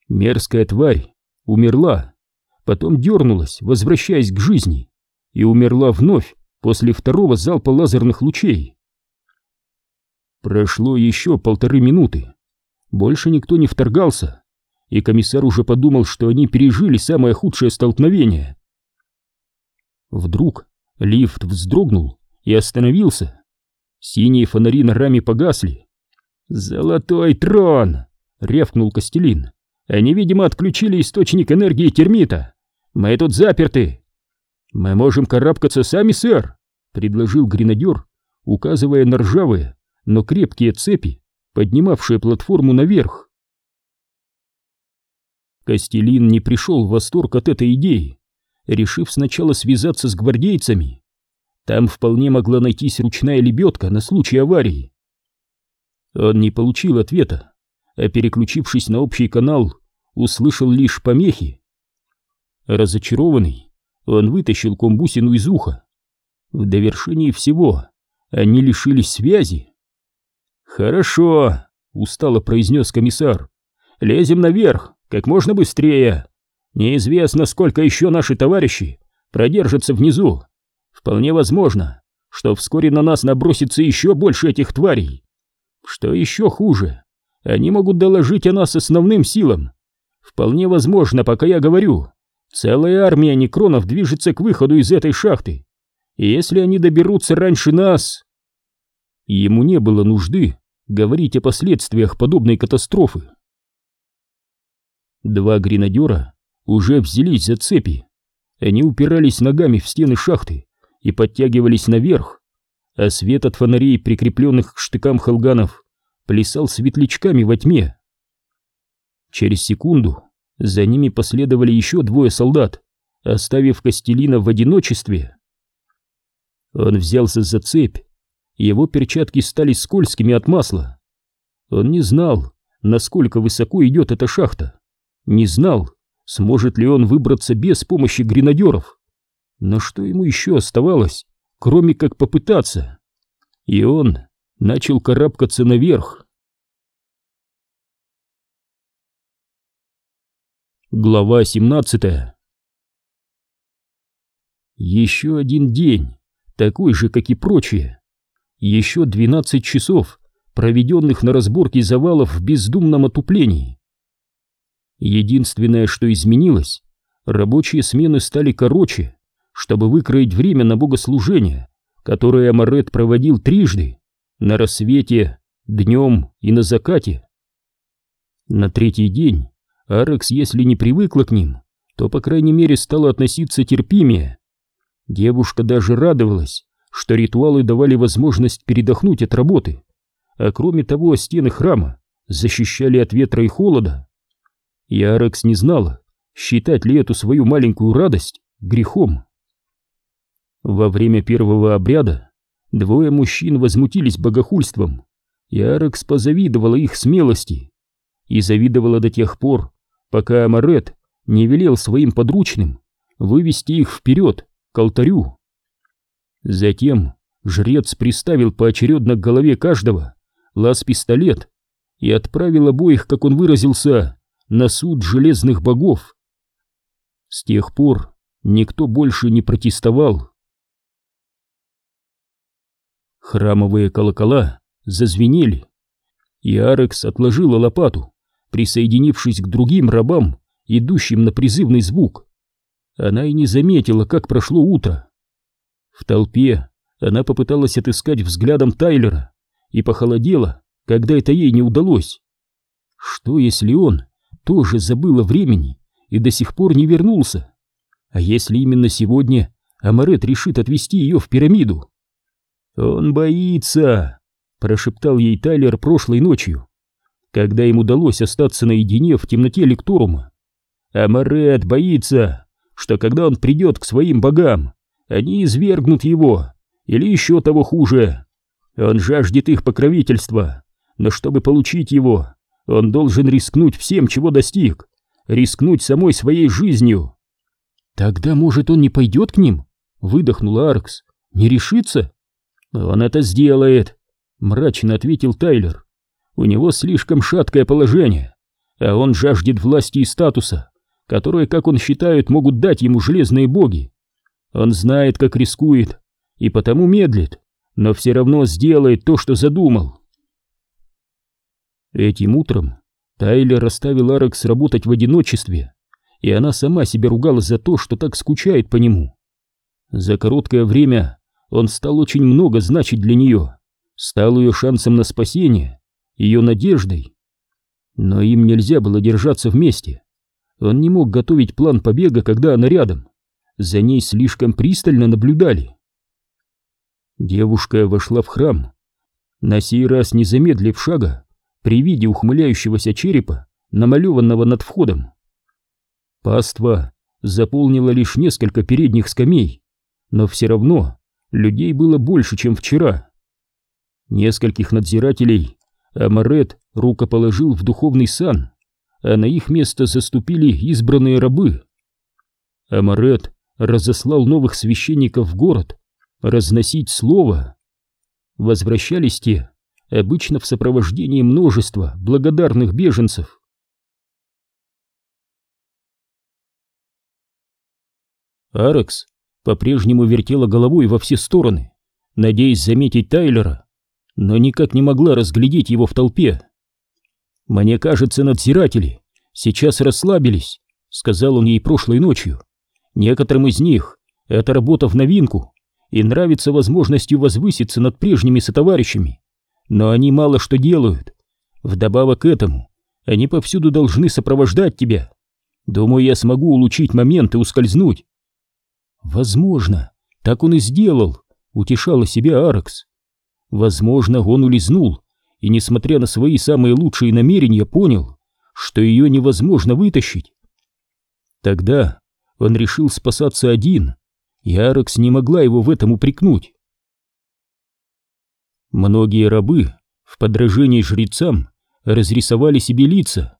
Мерзкая тварь умерла, потом дернулась, возвращаясь к жизни, и умерла вновь после второго залпа лазерных лучей. Прошло еще полторы минуты. Больше никто не вторгался, и комиссар уже подумал, что они пережили самое худшее столкновение. Вдруг лифт вздрогнул и остановился. Синие фонари на раме погасли. «Золотой трон!» — рявкнул Костелин. «Они, видимо, отключили источник энергии термита. Мы тут заперты!» «Мы можем карабкаться сами, сэр!» — предложил гренадер, указывая на ржавые, но крепкие цепи, поднимавшие платформу наверх. Костелин не пришел в восторг от этой идеи, решив сначала связаться с гвардейцами. Там вполне могла найтись ручная лебедка на случай аварии. Он не получил ответа, а переключившись на общий канал, услышал лишь помехи. Разочарованный, он вытащил комбусину из уха. В довершении всего они лишились связи. «Хорошо», — устало произнес комиссар. «Лезем наверх, как можно быстрее. Неизвестно, сколько еще наши товарищи продержатся внизу. Вполне возможно, что вскоре на нас набросится еще больше этих тварей. Что еще хуже, они могут доложить о нас основным силам. Вполне возможно, пока я говорю, целая армия некронов движется к выходу из этой шахты. И если они доберутся раньше нас... Ему не было нужды говорить о последствиях подобной катастрофы. Два гренадера уже взялись за цепи. Они упирались ногами в стены шахты и подтягивались наверх, а свет от фонарей, прикрепленных к штыкам халганов, плясал светлячками во тьме. Через секунду за ними последовали еще двое солдат, оставив Костелина в одиночестве. Он взялся за цепь его перчатки стали скользкими от масла. Он не знал, насколько высоко идет эта шахта, не знал, сможет ли он выбраться без помощи гренадеров. Но что ему еще оставалось, кроме как попытаться. И он начал карабкаться наверх. Глава 17 Еще один день, такой же, как и прочие. Еще 12 часов, проведенных на разборке завалов в бездумном отуплении. Единственное, что изменилось, рабочие смены стали короче, чтобы выкроить время на богослужение, которое Амарет проводил трижды, на рассвете, днем и на закате. На третий день Арекс, если не привыкла к ним, то, по крайней мере, стала относиться терпимее. Девушка даже радовалась, что ритуалы давали возможность передохнуть от работы, а кроме того стены храма защищали от ветра и холода. И Арекс не знала, считать ли эту свою маленькую радость грехом. Во время первого обряда двое мужчин возмутились богохульством, и Арекс позавидовала их смелости. И завидовала до тех пор, пока Амарет не велел своим подручным вывести их вперед, к алтарю. Затем жрец приставил поочередно к голове каждого лаз-пистолет и отправил обоих, как он выразился, на суд железных богов. С тех пор никто больше не протестовал. Храмовые колокола зазвенели, и Арекс отложила лопату, присоединившись к другим рабам, идущим на призывный звук. Она и не заметила, как прошло утро. В толпе она попыталась отыскать взглядом Тайлера и похолодела, когда это ей не удалось. Что, если он тоже забыл о времени и до сих пор не вернулся? А если именно сегодня Амарет решит отвезти ее в пирамиду? «Он боится!» — прошептал ей Тайлер прошлой ночью, когда им удалось остаться наедине в темноте лекторума. «Амарет боится, что когда он придет к своим богам, они извергнут его, или еще того хуже, он жаждет их покровительства, но чтобы получить его, он должен рискнуть всем, чего достиг, рискнуть самой своей жизнью. Тогда, может, он не пойдет к ним? Выдохнула Аркс. Не решится? Он это сделает, мрачно ответил Тайлер. У него слишком шаткое положение, а он жаждет власти и статуса, которые, как он считает, могут дать ему железные боги. Он знает, как рискует, и потому медлит но все равно сделает то, что задумал. Этим утром Тайлер оставил Арекс работать в одиночестве, и она сама себя ругала за то, что так скучает по нему. За короткое время он стал очень много значить для нее, стал ее шансом на спасение, ее надеждой. Но им нельзя было держаться вместе. Он не мог готовить план побега, когда она рядом. За ней слишком пристально наблюдали. Девушка вошла в храм, на сей раз не замедлив шага при виде ухмыляющегося черепа, намалеванного над входом. Паства заполнила лишь несколько передних скамей, но все равно людей было больше, чем вчера. Нескольких надзирателей Амарет рукоположил в духовный сан, а на их место заступили избранные рабы. Амарет разослал новых священников в город, разносить слово. Возвращались те, обычно в сопровождении множества благодарных беженцев. Арекс по-прежнему вертела головой во все стороны, надеясь заметить Тайлера, но никак не могла разглядеть его в толпе. «Мне кажется, надзиратели сейчас расслабились», — сказал он ей прошлой ночью. «Некоторым из них это работа в новинку, и нравится возможностью возвыситься над прежними сотоварищами, но они мало что делают. Вдобавок к этому, они повсюду должны сопровождать тебя. Думаю, я смогу улучшить момент и ускользнуть. Возможно, так он и сделал, утешала себя Аракс. Возможно, он улизнул и, несмотря на свои самые лучшие намерения, понял, что ее невозможно вытащить. Тогда он решил спасаться один — и Арекс не могла его в этом упрекнуть. Многие рабы в подражении жрецам разрисовали себе лица.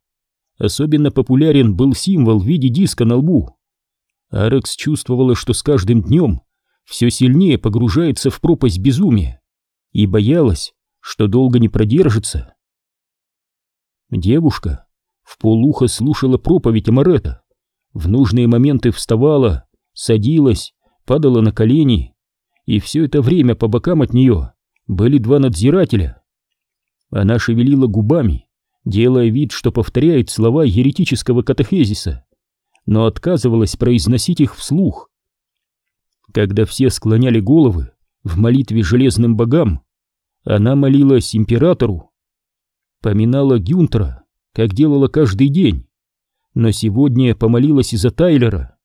Особенно популярен был символ в виде диска на лбу. Арекс чувствовала, что с каждым днем все сильнее погружается в пропасть безумия и боялась, что долго не продержится. Девушка в полухо слушала проповедь Амарета, в нужные моменты вставала, садилась, падала на колени, и все это время по бокам от нее были два надзирателя. Она шевелила губами, делая вид, что повторяет слова еретического катехезиса, но отказывалась произносить их вслух. Когда все склоняли головы в молитве железным богам, она молилась императору, поминала Гюнтера, как делала каждый день, но сегодня помолилась и за Тайлера.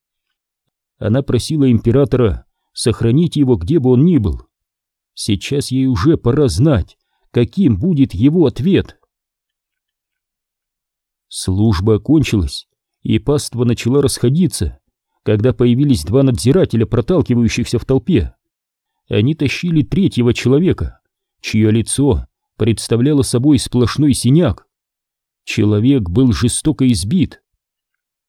Она просила императора сохранить его где бы он ни был. Сейчас ей уже пора знать, каким будет его ответ. Служба окончилась, и паства начала расходиться, когда появились два надзирателя, проталкивающихся в толпе. Они тащили третьего человека, чье лицо представляло собой сплошной синяк. Человек был жестоко избит.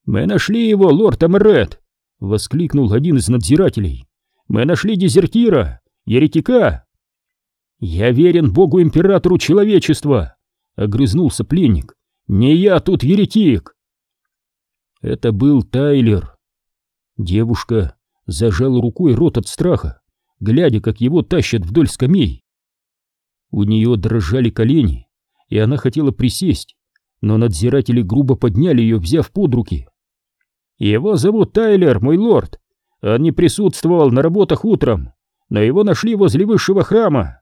«Мы нашли его, лорд Амрет!» — воскликнул один из надзирателей. «Мы нашли дезертира, еретика!» «Я верен богу-императору человечества!» — огрызнулся пленник. «Не я тут еретик!» Это был Тайлер. Девушка зажала рукой рот от страха, глядя, как его тащат вдоль скамей. У нее дрожали колени, и она хотела присесть, но надзиратели грубо подняли ее, взяв под руки. «Его зовут Тайлер, мой лорд. Он не присутствовал на работах утром, но его нашли возле высшего храма».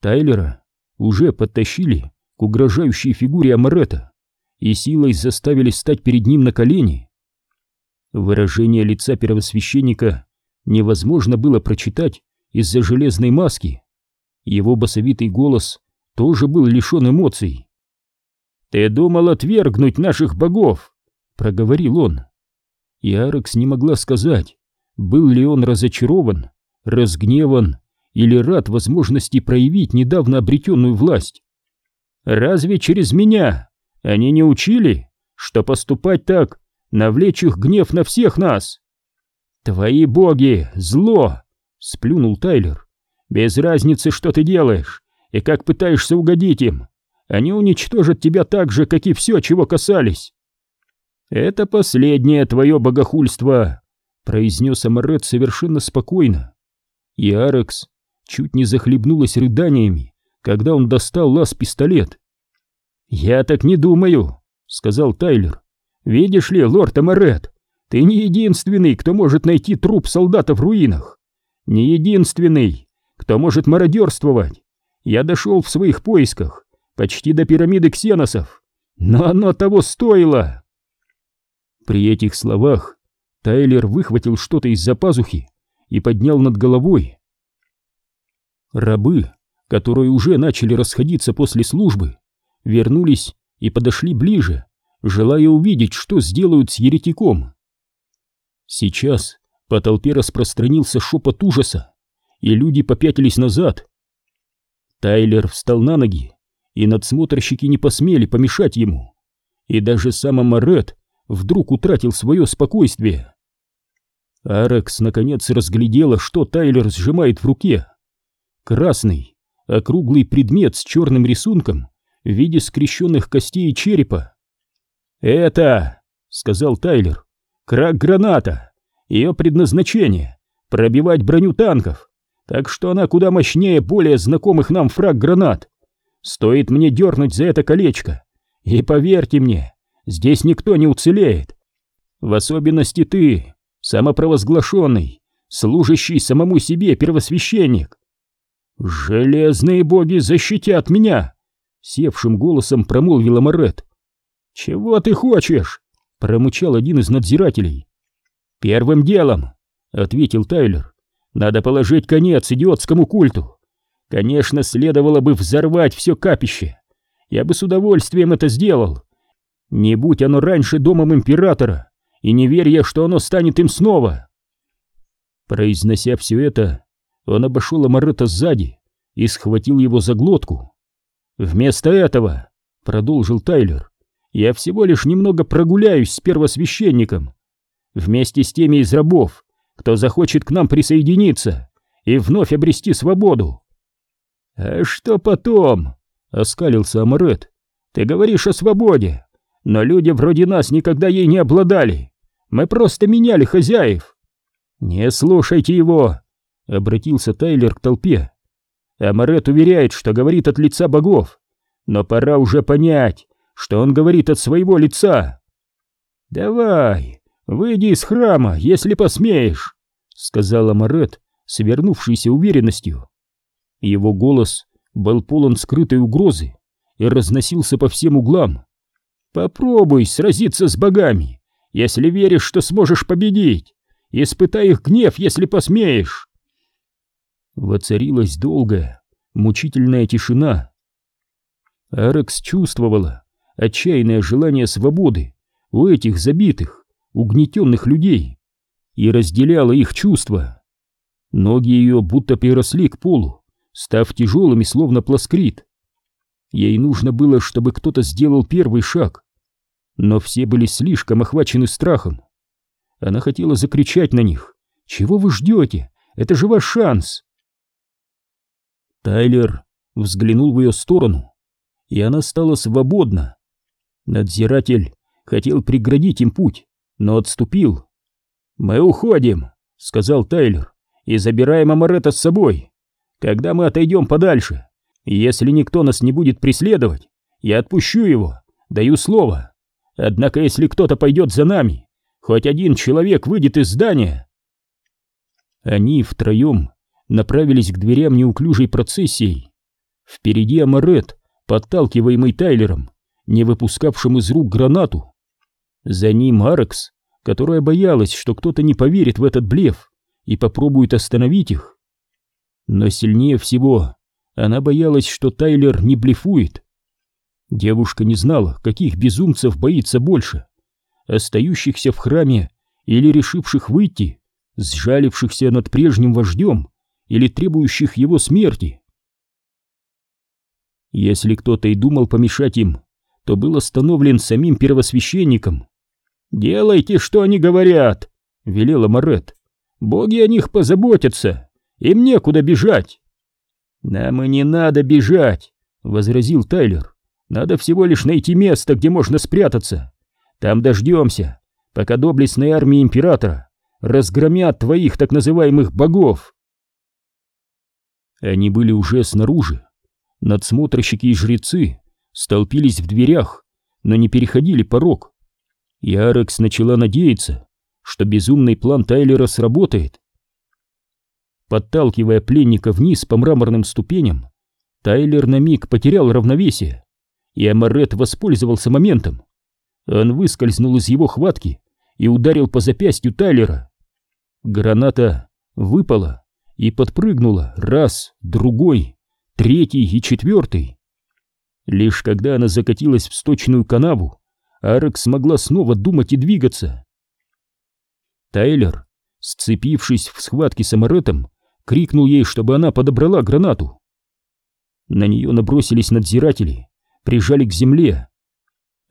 Тайлера уже подтащили к угрожающей фигуре Амарета и силой заставили стать перед ним на колени. Выражение лица первосвященника невозможно было прочитать из-за железной маски. Его басовитый голос тоже был лишен эмоций. «Ты думал отвергнуть наших богов?» — проговорил он. И Арекс не могла сказать, был ли он разочарован, разгневан или рад возможности проявить недавно обретенную власть. «Разве через меня они не учили, что поступать так, навлечь их гнев на всех нас?» «Твои боги — зло!» — сплюнул Тайлер. «Без разницы, что ты делаешь и как пытаешься угодить им. Они уничтожат тебя так же, как и все, чего касались. Это последнее твое богохульство, произнес Амарет совершенно спокойно. И Арекс чуть не захлебнулась рыданиями, когда он достал лаз-пистолет. «Я так не думаю», — сказал Тайлер. «Видишь ли, лорд Амарет, ты не единственный, кто может найти труп солдата в руинах. Не единственный, кто может мародерствовать. Я дошел в своих поисках почти до пирамиды ксеносов, но оно того стоило. При этих словах Тайлер выхватил что-то из-за пазухи и поднял над головой. Рабы, которые уже начали расходиться после службы, вернулись и подошли ближе, желая увидеть, что сделают с еретиком. Сейчас по толпе распространился шепот ужаса, и люди попятились назад. Тайлер встал на ноги и надсмотрщики не посмели помешать ему. И даже сам Амарет вдруг утратил свое спокойствие. Арекс наконец разглядела, что Тайлер сжимает в руке. Красный, округлый предмет с черным рисунком в виде скрещенных костей и черепа. «Это», — сказал Тайлер, — «крак-граната. Ее предназначение — пробивать броню танков, так что она куда мощнее более знакомых нам фраг-гранат. Стоит мне дернуть за это колечко, и поверьте мне, здесь никто не уцелеет. В особенности ты, самопровозглашенный, служащий самому себе первосвященник. «Железные боги защитят меня!» — севшим голосом промолвила Морет. «Чего ты хочешь?» — промычал один из надзирателей. «Первым делом», — ответил Тайлер, — «надо положить конец идиотскому культу. Конечно, следовало бы взорвать все капище. Я бы с удовольствием это сделал. Не будь оно раньше домом императора, и не верь я, что оно станет им снова. Произнося все это, он обошел Амарета сзади и схватил его за глотку. «Вместо этого», — продолжил Тайлер, — «я всего лишь немного прогуляюсь с первосвященником. Вместе с теми из рабов, кто захочет к нам присоединиться и вновь обрести свободу. «А что потом?» — оскалился Амарет. «Ты говоришь о свободе, но люди вроде нас никогда ей не обладали. Мы просто меняли хозяев». «Не слушайте его!» — обратился Тайлер к толпе. Амарет уверяет, что говорит от лица богов, но пора уже понять, что он говорит от своего лица. «Давай, выйди из храма, если посмеешь», — сказала Амарет, свернувшейся уверенностью. Его голос был полон скрытой угрозы и разносился по всем углам. «Попробуй сразиться с богами, если веришь, что сможешь победить. Испытай их гнев, если посмеешь». Воцарилась долгая, мучительная тишина. Арекс чувствовала отчаянное желание свободы у этих забитых, угнетенных людей и разделяла их чувства. Ноги ее будто переросли к полу, став тяжелыми, словно плоскрит. Ей нужно было, чтобы кто-то сделал первый шаг, но все были слишком охвачены страхом. Она хотела закричать на них. «Чего вы ждете? Это же ваш шанс!» Тайлер взглянул в ее сторону, и она стала свободна. Надзиратель хотел преградить им путь, но отступил. «Мы уходим», — сказал Тайлер, — «и забираем Амарета с собой. Когда мы отойдем подальше, если никто нас не будет преследовать, я отпущу его, даю слово. Однако если кто-то пойдет за нами, хоть один человек выйдет из здания...» Они втроем направились к дверям неуклюжей процессией. Впереди Амарет, подталкиваемый Тайлером, не выпускавшим из рук гранату. За ним Арекс, которая боялась, что кто-то не поверит в этот блеф и попробует остановить их. Но сильнее всего она боялась, что Тайлер не блефует. Девушка не знала, каких безумцев боится больше, остающихся в храме или решивших выйти, сжалившихся над прежним вождем или требующих его смерти. Если кто-то и думал помешать им, то был остановлен самим первосвященником. «Делайте, что они говорят», — велела Морет. «Боги о них позаботятся». Им некуда бежать. Нам и не надо бежать, возразил Тайлер. Надо всего лишь найти место, где можно спрятаться. Там дождемся, пока доблестные армии императора разгромят твоих так называемых богов. Они были уже снаружи. Надсмотрщики и жрецы столпились в дверях, но не переходили порог. И Арекс начала надеяться, что безумный план Тайлера сработает. Подталкивая пленника вниз по мраморным ступеням, Тайлер на миг потерял равновесие, и Амарет воспользовался моментом. Он выскользнул из его хватки и ударил по запястью Тайлера. Граната выпала и подпрыгнула раз, другой, третий и четвертый. Лишь когда она закатилась в сточную канаву, Арек смогла снова думать и двигаться. Тайлер, сцепившись в схватке с Амаретом, крикнул ей, чтобы она подобрала гранату. На нее набросились надзиратели, прижали к земле.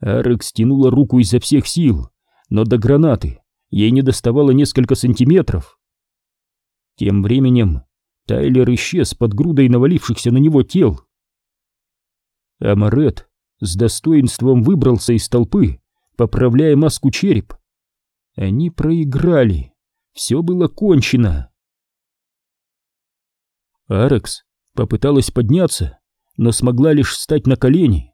Арек стянула руку изо всех сил, но до гранаты ей не доставало несколько сантиметров. Тем временем Тайлер исчез под грудой навалившихся на него тел. Амарет с достоинством выбрался из толпы, поправляя маску череп. Они проиграли. Все было кончено. Арекс попыталась подняться, но смогла лишь встать на колени.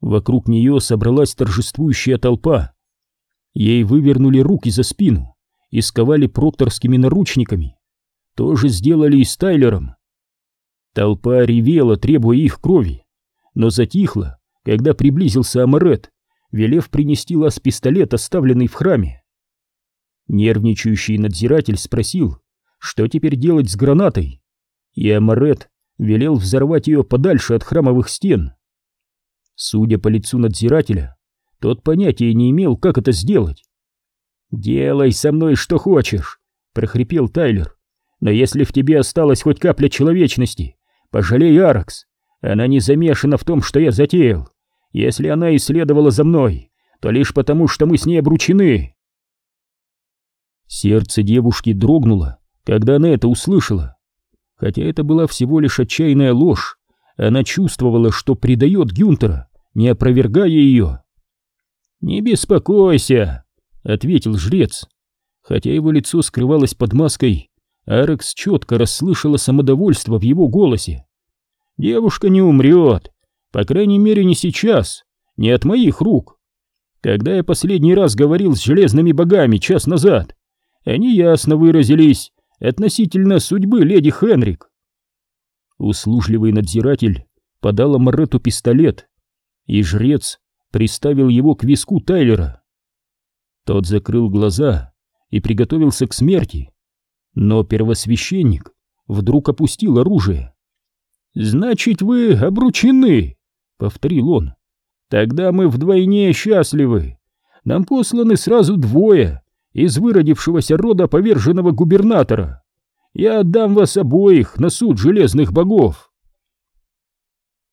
Вокруг нее собралась торжествующая толпа. Ей вывернули руки за спину и сковали прокторскими наручниками. То же сделали и с Тайлером. Толпа ревела, требуя их крови, но затихла, когда приблизился Амарет, велев принести лаз пистолет, оставленный в храме. Нервничающий надзиратель спросил, что теперь делать с гранатой и Амарет велел взорвать ее подальше от храмовых стен. Судя по лицу надзирателя, тот понятия не имел, как это сделать. «Делай со мной что хочешь», — прохрипел Тайлер. «Но если в тебе осталась хоть капля человечности, пожалей Аракс. Она не замешана в том, что я затеял. Если она исследовала за мной, то лишь потому, что мы с ней обручены». Сердце девушки дрогнуло, когда она это услышала. Хотя это была всего лишь отчаянная ложь, она чувствовала, что предает Гюнтера, не опровергая ее. «Не беспокойся», — ответил жрец. Хотя его лицо скрывалось под маской, Арекс четко расслышала самодовольство в его голосе. «Девушка не умрет, по крайней мере не сейчас, не от моих рук. Когда я последний раз говорил с железными богами час назад, они ясно выразились относительно судьбы леди Хенрик. Услужливый надзиратель подал Амарету пистолет, и жрец приставил его к виску Тайлера. Тот закрыл глаза и приготовился к смерти, но первосвященник вдруг опустил оружие. «Значит, вы обручены!» — повторил он. «Тогда мы вдвойне счастливы. Нам посланы сразу двое из выродившегося рода поверженного губернатора. Я отдам вас обоих на суд железных богов.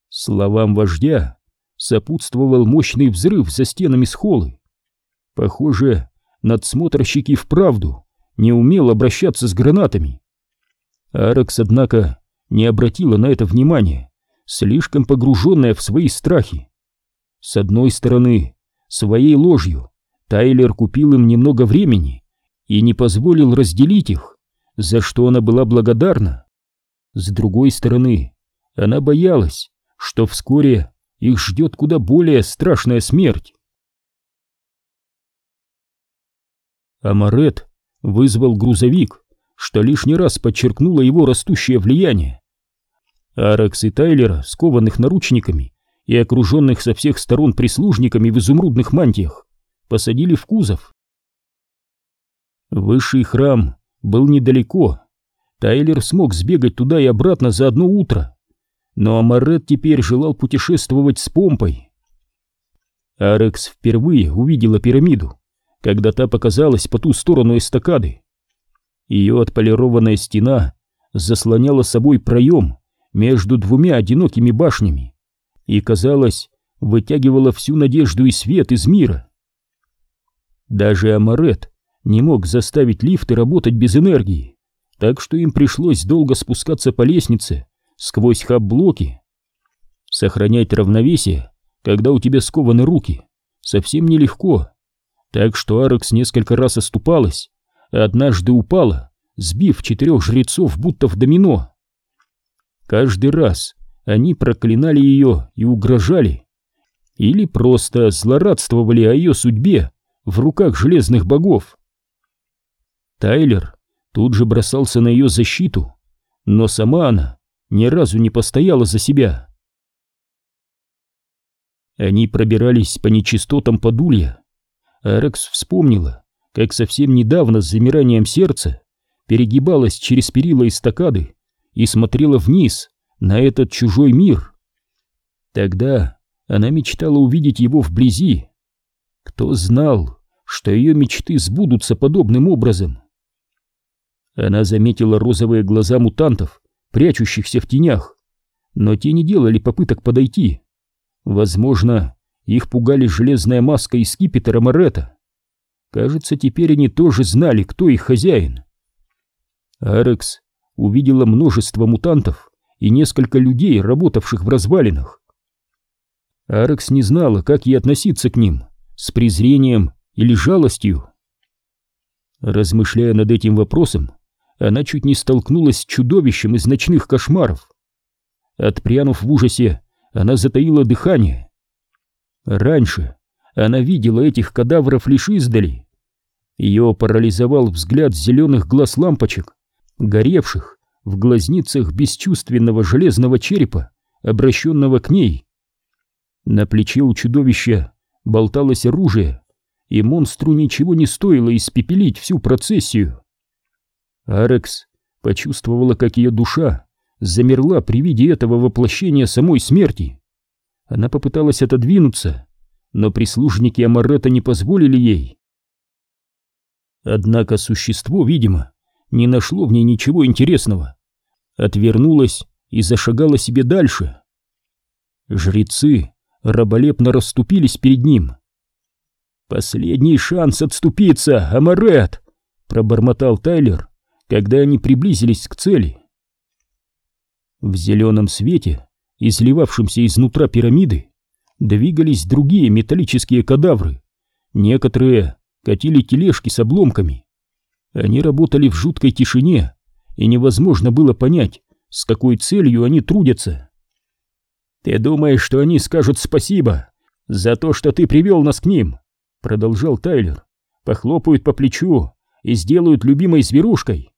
Словам вождя сопутствовал мощный взрыв за стенами схолы. Похоже, надсмотрщики вправду не умел обращаться с гранатами. Аракс, однако, не обратила на это внимания, слишком погруженная в свои страхи. С одной стороны, своей ложью Тайлер купил им немного времени и не позволил разделить их, за что она была благодарна. С другой стороны, она боялась, что вскоре их ждет куда более страшная смерть. Амарет вызвал грузовик, что лишний раз подчеркнуло его растущее влияние. Аракс и Тайлера, скованных наручниками и окруженных со всех сторон прислужниками в изумрудных мантиях, посадили в кузов. Высший храм был недалеко. Тайлер смог сбегать туда и обратно за одно утро. Но Амарет теперь желал путешествовать с помпой. Арекс впервые увидела пирамиду, когда та показалась по ту сторону эстакады. Ее отполированная стена заслоняла собой проем между двумя одинокими башнями и, казалось, вытягивала всю надежду и свет из мира. Даже Амарет не мог заставить лифты работать без энергии, так что им пришлось долго спускаться по лестнице сквозь хаб-блоки. Сохранять равновесие, когда у тебя скованы руки, совсем нелегко, так что Арекс несколько раз оступалась, а однажды упала, сбив четырех жрецов будто в домино. Каждый раз они проклинали ее и угрожали, или просто злорадствовали о ее судьбе, в руках железных богов. Тайлер тут же бросался на ее защиту, но сама она ни разу не постояла за себя. Они пробирались по нечистотам подулья. Арекс вспомнила, как совсем недавно с замиранием сердца перегибалась через перила эстакады и смотрела вниз на этот чужой мир. Тогда она мечтала увидеть его вблизи. Кто знал, что ее мечты сбудутся подобным образом. Она заметила розовые глаза мутантов, прячущихся в тенях, но те не делали попыток подойти. Возможно, их пугали железная маска и скипетр Амарета. Кажется, теперь они тоже знали, кто их хозяин. Арекс увидела множество мутантов и несколько людей, работавших в развалинах. Арекс не знала, как ей относиться к ним, с презрением или жалостью? Размышляя над этим вопросом, она чуть не столкнулась с чудовищем из ночных кошмаров. Отпрянув в ужасе, она затаила дыхание. Раньше она видела этих кадавров лишь издали. Ее парализовал взгляд зеленых глаз лампочек, горевших в глазницах бесчувственного железного черепа, обращенного к ней. На плече у чудовища болталось оружие, и монстру ничего не стоило испепелить всю процессию. Арекс почувствовала, как ее душа замерла при виде этого воплощения самой смерти. Она попыталась отодвинуться, но прислужники Амарета не позволили ей. Однако существо, видимо, не нашло в ней ничего интересного. Отвернулось и зашагало себе дальше. Жрецы раболепно расступились перед ним, «Последний шанс отступиться, Амарет!» пробормотал Тайлер, когда они приблизились к цели. В зеленом свете, изливавшемся изнутра пирамиды, двигались другие металлические кадавры. Некоторые катили тележки с обломками. Они работали в жуткой тишине, и невозможно было понять, с какой целью они трудятся. «Ты думаешь, что они скажут спасибо за то, что ты привел нас к ним?» Продолжал Тайлер. «Похлопают по плечу и сделают любимой зверушкой.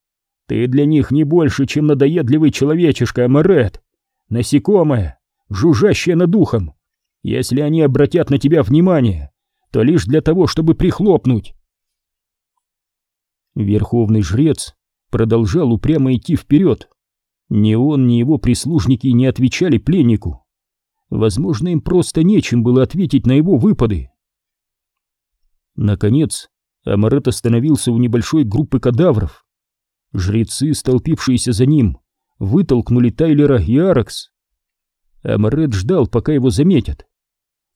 Ты для них не больше, чем надоедливый человечишка, Амарет. Насекомое, жужжащее над ухом. Если они обратят на тебя внимание, то лишь для того, чтобы прихлопнуть». Верховный жрец продолжал упрямо идти вперед. Ни он, ни его прислужники не отвечали пленнику. Возможно, им просто нечем было ответить на его выпады. Наконец, Амарет остановился у небольшой группы кадавров. Жрецы, столпившиеся за ним, вытолкнули Тайлера и Аракс. Амарет ждал, пока его заметят.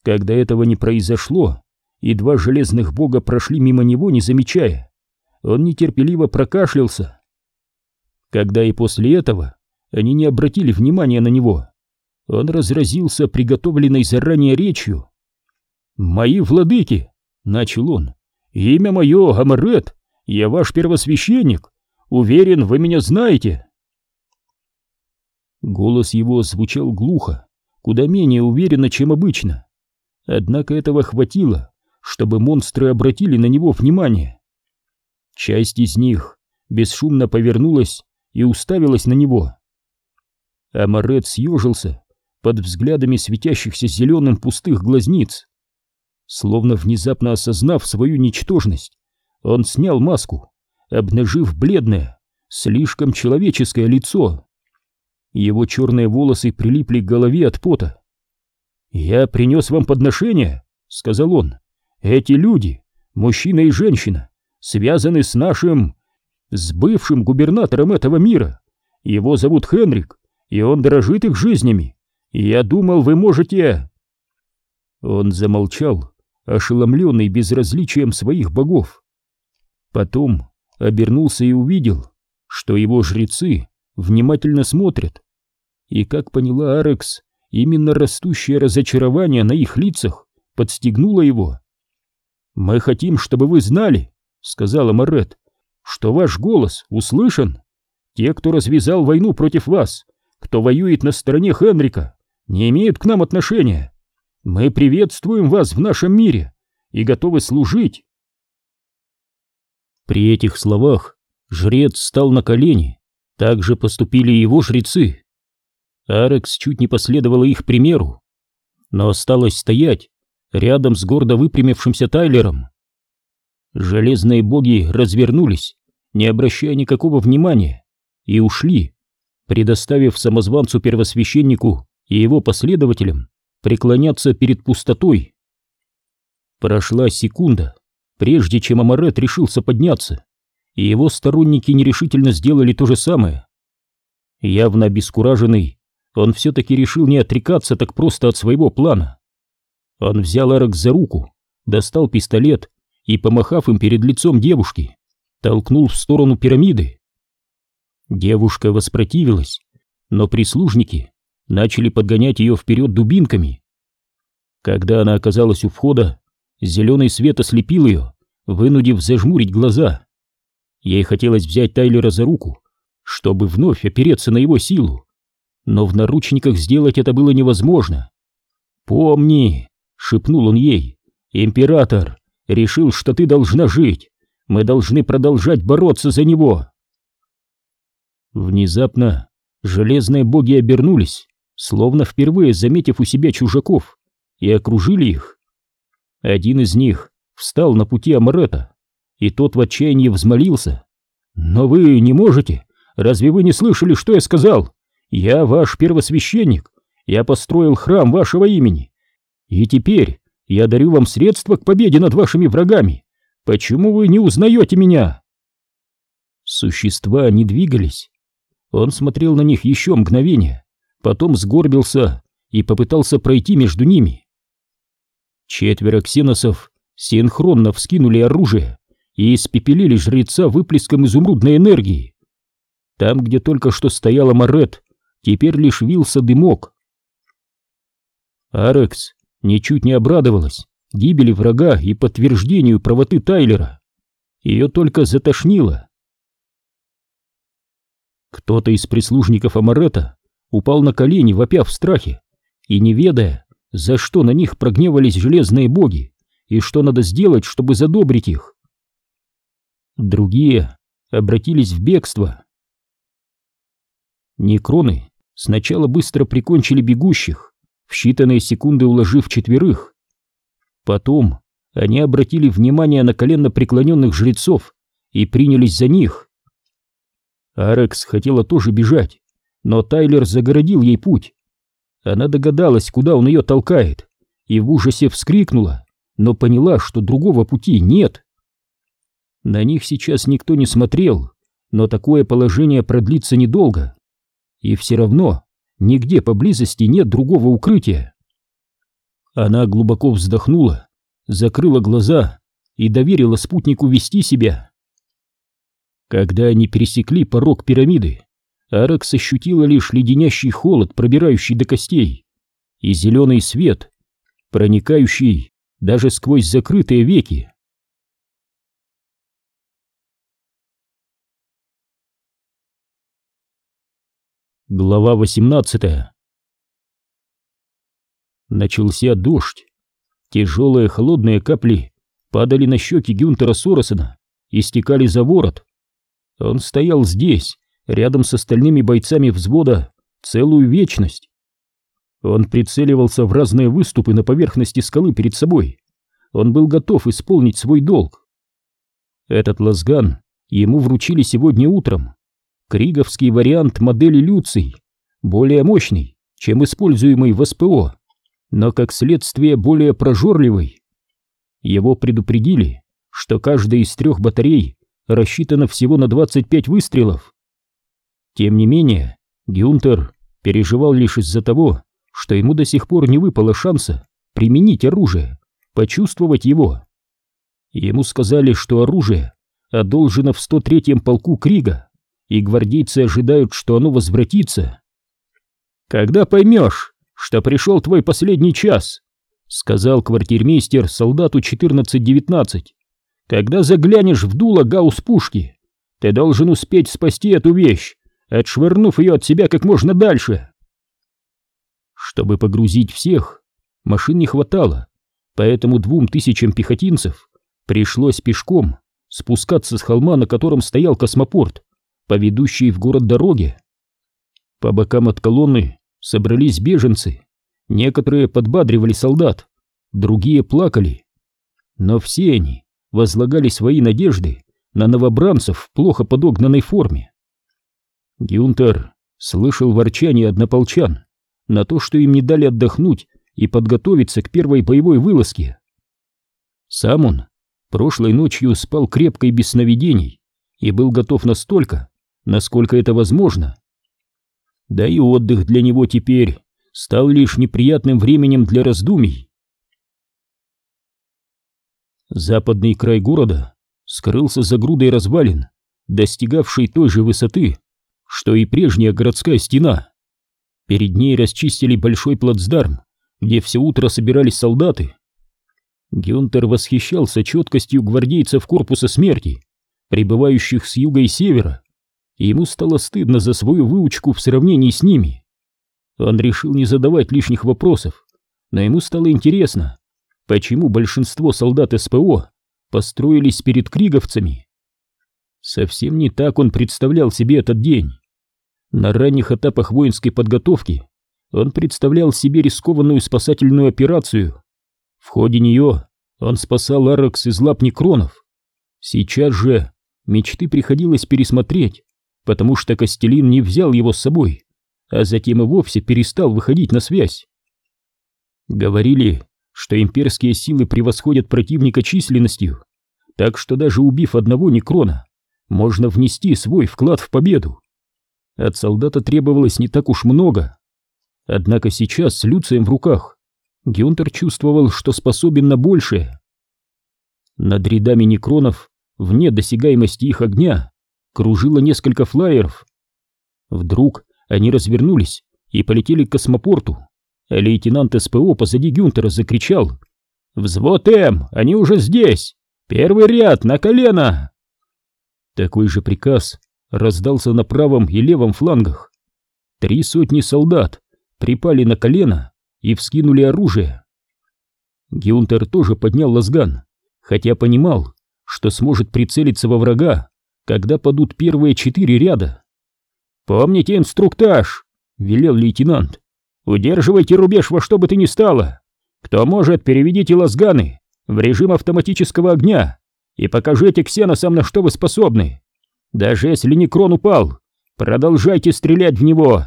Когда этого не произошло, и два железных бога прошли мимо него, не замечая, он нетерпеливо прокашлялся. Когда и после этого они не обратили внимания на него, он разразился приготовленной заранее речью. «Мои владыки!» — начал он. «Имя мое Амарет, я ваш первосвященник. Уверен, вы меня знаете». Голос его звучал глухо, куда менее уверенно, чем обычно. Однако этого хватило, чтобы монстры обратили на него внимание. Часть из них бесшумно повернулась и уставилась на него. Амарет съежился под взглядами светящихся зеленым пустых глазниц. Словно внезапно осознав свою ничтожность, он снял маску, обнажив бледное, слишком человеческое лицо. Его черные волосы прилипли к голове от пота. «Я принес вам подношение», — сказал он. «Эти люди, мужчина и женщина, связаны с нашим... с бывшим губернатором этого мира. Его зовут Хенрик, и он дорожит их жизнями. Я думал, вы можете...» Он замолчал, ошеломленный безразличием своих богов. Потом обернулся и увидел, что его жрецы внимательно смотрят. И, как поняла Арекс, именно растущее разочарование на их лицах подстегнуло его. «Мы хотим, чтобы вы знали», — сказала Марет, — «что ваш голос услышан. Те, кто развязал войну против вас, кто воюет на стороне Хенрика, не имеют к нам отношения. Мы приветствуем вас в нашем мире и готовы служить. При этих словах жрец встал на колени, так же поступили его жрецы. Арекс чуть не последовала их примеру, но осталось стоять рядом с гордо выпрямившимся Тайлером. Железные боги развернулись, не обращая никакого внимания, и ушли, предоставив самозванцу-первосвященнику и его последователям преклоняться перед пустотой. Прошла секунда, прежде чем Амарет решился подняться, и его сторонники нерешительно сделали то же самое. Явно обескураженный, он все-таки решил не отрекаться так просто от своего плана. Он взял Арок за руку, достал пистолет и, помахав им перед лицом девушки, толкнул в сторону пирамиды. Девушка воспротивилась, но прислужники начали подгонять ее вперед дубинками. Когда она оказалась у входа, зеленый свет ослепил ее, вынудив зажмурить глаза. Ей хотелось взять Тайлера за руку, чтобы вновь опереться на его силу, но в наручниках сделать это было невозможно. «Помни», — шепнул он ей, — «император решил, что ты должна жить, мы должны продолжать бороться за него». Внезапно железные боги обернулись, словно впервые заметив у себя чужаков, и окружили их. Один из них встал на пути Амарета, и тот в отчаянии взмолился. «Но вы не можете! Разве вы не слышали, что я сказал? Я ваш первосвященник, я построил храм вашего имени, и теперь я дарю вам средства к победе над вашими врагами. Почему вы не узнаете меня?» Существа не двигались. Он смотрел на них еще мгновение, потом сгорбился и попытался пройти между ними. Четверо ксеносов синхронно вскинули оружие и испепелили жреца выплеском изумрудной энергии. Там, где только что стояла Морет, теперь лишь вился дымок. Арекс ничуть не обрадовалась гибели врага и подтверждению правоты Тайлера. Ее только затошнило. Кто-то из прислужников Амарета упал на колени, вопя в страхе, и не ведая, за что на них прогневались железные боги и что надо сделать, чтобы задобрить их. Другие обратились в бегство. Некроны сначала быстро прикончили бегущих, в считанные секунды уложив четверых. Потом они обратили внимание на коленно преклоненных жрецов и принялись за них. Арекс хотела тоже бежать, но Тайлер загородил ей путь. Она догадалась, куда он ее толкает, и в ужасе вскрикнула, но поняла, что другого пути нет. На них сейчас никто не смотрел, но такое положение продлится недолго. И все равно нигде поблизости нет другого укрытия. Она глубоко вздохнула, закрыла глаза и доверила спутнику вести себя. Когда они пересекли порог пирамиды, Аракс ощутила лишь леденящий холод, пробирающий до костей, и зеленый свет, проникающий даже сквозь закрытые веки. Глава 18 Начался дождь. Тяжелые холодные капли падали на щеки Гюнтера Соросена и стекали за ворот. Он стоял здесь, рядом с остальными бойцами взвода, целую вечность. Он прицеливался в разные выступы на поверхности скалы перед собой. Он был готов исполнить свой долг. Этот лазган ему вручили сегодня утром. Криговский вариант модели Люций, более мощный, чем используемый в СПО, но как следствие более прожорливый. Его предупредили, что каждая из трех батарей рассчитана всего на 25 выстрелов. Тем не менее, Гюнтер переживал лишь из-за того, что ему до сих пор не выпало шанса применить оружие, почувствовать его. Ему сказали, что оружие одолжено в 103-м полку Крига, и гвардейцы ожидают, что оно возвратится. «Когда поймешь, что пришел твой последний час», — сказал квартирмейстер солдату 14-19, «когда заглянешь в дуло гаусс пушки, ты должен успеть спасти эту вещь, отшвырнув ее от себя как можно дальше. Чтобы погрузить всех, машин не хватало, поэтому двум тысячам пехотинцев пришлось пешком спускаться с холма, на котором стоял космопорт, по ведущей в город дороге. По бокам от колонны собрались беженцы, некоторые подбадривали солдат, другие плакали. Но все они возлагали свои надежды на новобранцев в плохо подогнанной форме. Гюнтер слышал ворчание однополчан на то, что им не дали отдохнуть и подготовиться к первой боевой вылазке. Сам он прошлой ночью спал крепко и без сновидений и был готов настолько, насколько это возможно. Да и отдых для него теперь стал лишь неприятным временем для раздумий. Западный край города скрылся за грудой развалин, достигавшей той же высоты, что и прежняя городская стена. Перед ней расчистили большой плацдарм, где все утро собирались солдаты. Гюнтер восхищался четкостью гвардейцев корпуса смерти, прибывающих с юга и севера, и ему стало стыдно за свою выучку в сравнении с ними. Он решил не задавать лишних вопросов, но ему стало интересно, почему большинство солдат СПО построились перед криговцами. Совсем не так он представлял себе этот день. На ранних этапах воинской подготовки он представлял себе рискованную спасательную операцию. В ходе нее он спасал Аракс из лап некронов. Сейчас же мечты приходилось пересмотреть, потому что Костелин не взял его с собой, а затем и вовсе перестал выходить на связь. Говорили, что имперские силы превосходят противника численностью, так что даже убив одного некрона, можно внести свой вклад в победу. От солдата требовалось не так уж много. Однако сейчас с Люцием в руках Гюнтер чувствовал, что способен на большее. Над рядами некронов вне досягаемости их огня, кружило несколько флайеров. Вдруг они развернулись и полетели к космопорту, лейтенант СПО позади Гюнтера закричал «Взвод М! Они уже здесь! Первый ряд, на колено!» Такой же приказ раздался на правом и левом флангах. Три сотни солдат припали на колено и вскинули оружие. Гюнтер тоже поднял лазган, хотя понимал, что сможет прицелиться во врага, когда падут первые четыре ряда. «Помните инструктаж!» — велел лейтенант. «Удерживайте рубеж во что бы то ни стало! Кто может, переведите лазганы в режим автоматического огня и покажите ксеносам, на что вы способны. Даже если Некрон упал, продолжайте стрелять в него.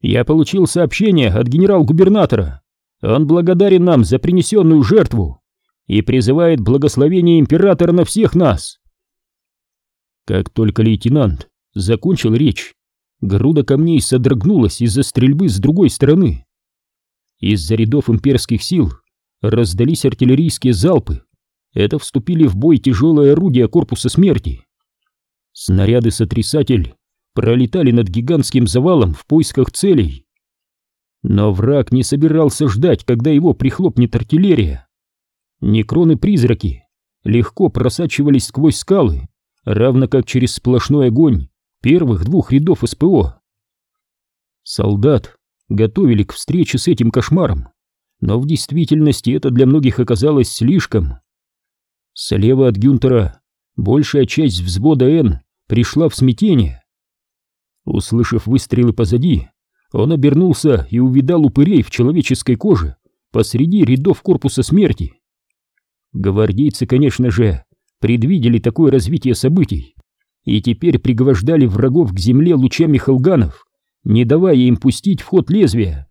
Я получил сообщение от генерал-губернатора. Он благодарен нам за принесенную жертву и призывает благословение императора на всех нас. Как только лейтенант закончил речь, груда камней содрогнулась из-за стрельбы с другой стороны. Из-за рядов имперских сил раздались артиллерийские залпы. Это вступили в бой тяжелые орудия корпуса смерти. Снаряды-сотрясатель пролетали над гигантским завалом в поисках целей. Но враг не собирался ждать, когда его прихлопнет артиллерия. Некроны-призраки легко просачивались сквозь скалы, равно как через сплошной огонь первых двух рядов СПО. Солдат готовили к встрече с этим кошмаром, но в действительности это для многих оказалось слишком. Слева от Гюнтера большая часть взвода Н пришла в смятение. Услышав выстрелы позади, он обернулся и увидал упырей в человеческой коже посреди рядов корпуса смерти. Гвардейцы, конечно же, предвидели такое развитие событий и теперь пригвождали врагов к земле лучами хелганов, не давая им пустить в ход лезвия.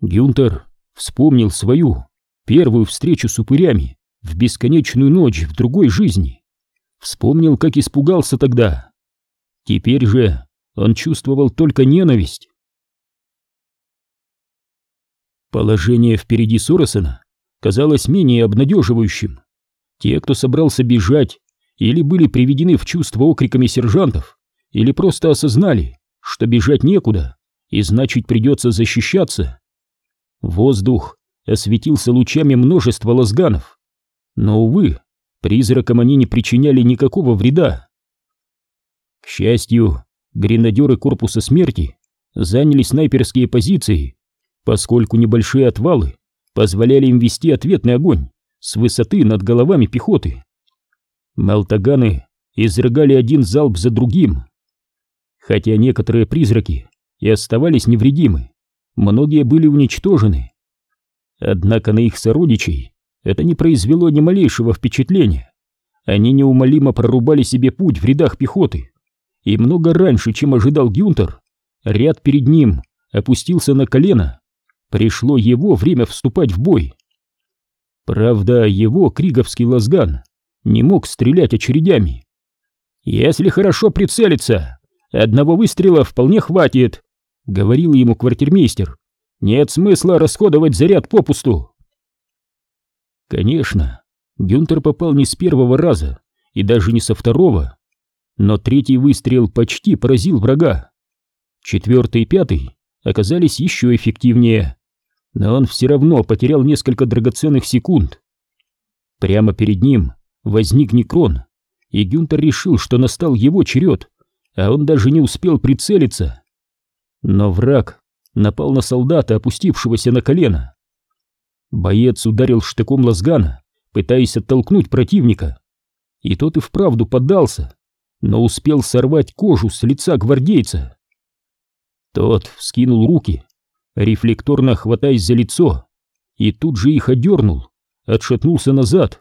Гюнтер вспомнил свою первую встречу с упырями в бесконечную ночь в другой жизни. Вспомнил, как испугался тогда. Теперь же он чувствовал только ненависть. Положение впереди Соросона казалось менее обнадеживающим. Те, кто собрался бежать, или были приведены в чувство окриками сержантов, или просто осознали, что бежать некуда, и значит придется защищаться. Воздух осветился лучами множества лазганов, но, увы, призракам они не причиняли никакого вреда. К счастью, гренадеры корпуса смерти заняли снайперские позиции, поскольку небольшие отвалы позволяли им вести ответный огонь с высоты над головами пехоты. Малтаганы изрыгали один залп за другим. Хотя некоторые призраки и оставались невредимы, многие были уничтожены. Однако на их сородичей это не произвело ни малейшего впечатления. Они неумолимо прорубали себе путь в рядах пехоты, и много раньше, чем ожидал Гюнтер, ряд перед ним опустился на колено. Пришло его время вступать в бой. Правда, его криговский лазган не мог стрелять очередями. «Если хорошо прицелиться, одного выстрела вполне хватит», — говорил ему квартирмейстер. «Нет смысла расходовать заряд попусту». Конечно, Гюнтер попал не с первого раза и даже не со второго, но третий выстрел почти поразил врага. Четвертый и пятый оказались еще эффективнее, но он все равно потерял несколько драгоценных секунд. Прямо перед ним возник Некрон, и Гюнтер решил, что настал его черед, а он даже не успел прицелиться. Но враг напал на солдата, опустившегося на колено. Боец ударил штыком лазгана, пытаясь оттолкнуть противника. И тот и вправду поддался, но успел сорвать кожу с лица гвардейца. Тот вскинул руки, рефлекторно хватаясь за лицо, и тут же их одернул, отшатнулся назад,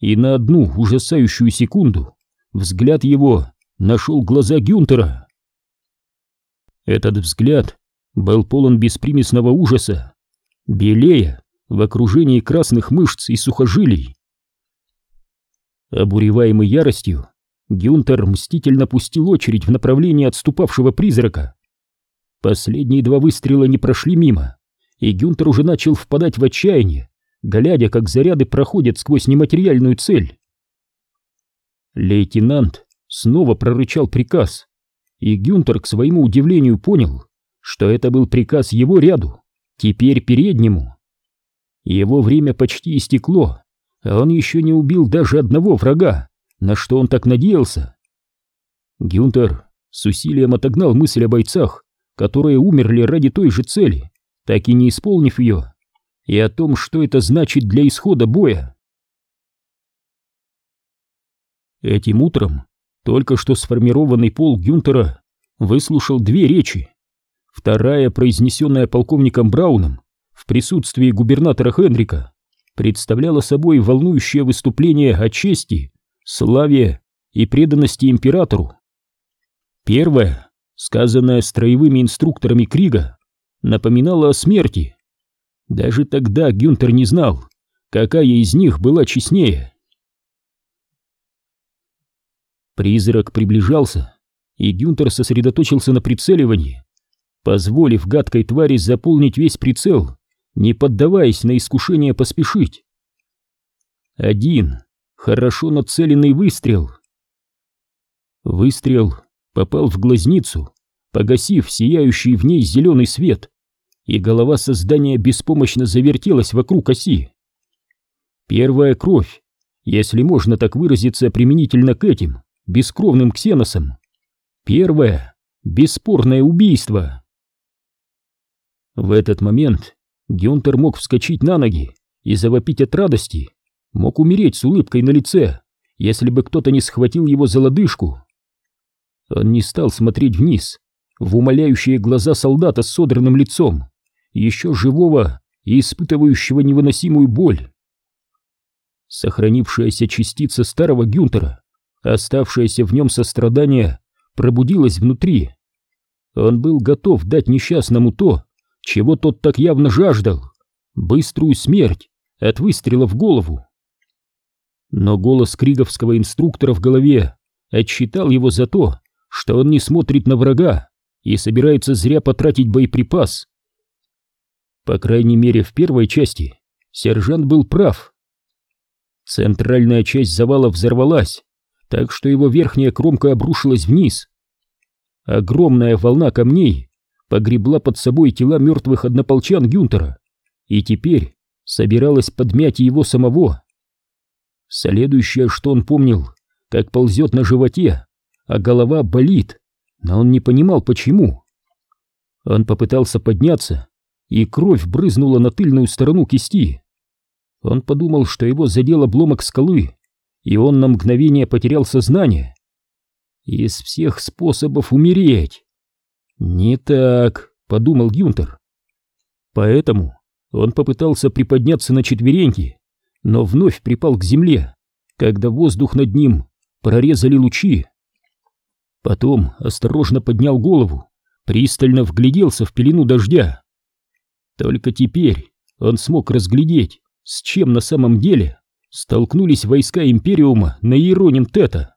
и на одну ужасающую секунду взгляд его нашел глаза Гюнтера. Этот взгляд был полон беспримесного ужаса, белее в окружении красных мышц и сухожилий. Обуреваемый яростью, Гюнтер мстительно пустил очередь в направлении отступавшего призрака. Последние два выстрела не прошли мимо, и Гюнтер уже начал впадать в отчаяние, глядя, как заряды проходят сквозь нематериальную цель. Лейтенант снова прорычал приказ, и Гюнтер к своему удивлению понял, что это был приказ его ряду, теперь переднему. Его время почти истекло, а он еще не убил даже одного врага, на что он так надеялся. Гюнтер с усилием отогнал мысль о бойцах, которые умерли ради той же цели, так и не исполнив ее, и о том, что это значит для исхода боя. Этим утром только что сформированный пол Гюнтера выслушал две речи. Вторая, произнесенная полковником Брауном в присутствии губернатора Хенрика, представляла собой волнующее выступление о чести, славе и преданности императору. Первая, сказанная строевыми инструкторами Крига, напоминала о смерти. Даже тогда Гюнтер не знал, какая из них была честнее. Призрак приближался, и Гюнтер сосредоточился на прицеливании, позволив гадкой твари заполнить весь прицел, не поддаваясь на искушение поспешить. Один хорошо нацеленный выстрел. Выстрел попал в глазницу, погасив сияющий в ней зеленый свет, и голова создания беспомощно завертелась вокруг оси. Первая кровь, если можно так выразиться применительно к этим, бескровным ксеносом. Первое бесспорное убийство. В этот момент Гюнтер мог вскочить на ноги и завопить от радости, мог умереть с улыбкой на лице, если бы кто-то не схватил его за лодыжку. Он не стал смотреть вниз, в умоляющие глаза солдата с содранным лицом, еще живого и испытывающего невыносимую боль. Сохранившаяся частица старого Гюнтера Оставшееся в нем сострадание пробудилось внутри. Он был готов дать несчастному то, чего тот так явно жаждал — быструю смерть от выстрела в голову. Но голос криговского инструктора в голове отчитал его за то, что он не смотрит на врага и собирается зря потратить боеприпас. По крайней мере, в первой части сержант был прав. Центральная часть завала взорвалась, так что его верхняя кромка обрушилась вниз. Огромная волна камней погребла под собой тела мертвых однополчан Гюнтера и теперь собиралась подмять его самого. Следующее, что он помнил, как ползет на животе, а голова болит, но он не понимал, почему. Он попытался подняться, и кровь брызнула на тыльную сторону кисти. Он подумал, что его задел обломок скалы, и он на мгновение потерял сознание. Из всех способов умереть. Не так, подумал Гюнтер. Поэтому он попытался приподняться на четвереньки, но вновь припал к земле, когда воздух над ним прорезали лучи. Потом осторожно поднял голову, пристально вгляделся в пелену дождя. Только теперь он смог разглядеть, с чем на самом деле столкнулись войска Империума на Иероним Тета.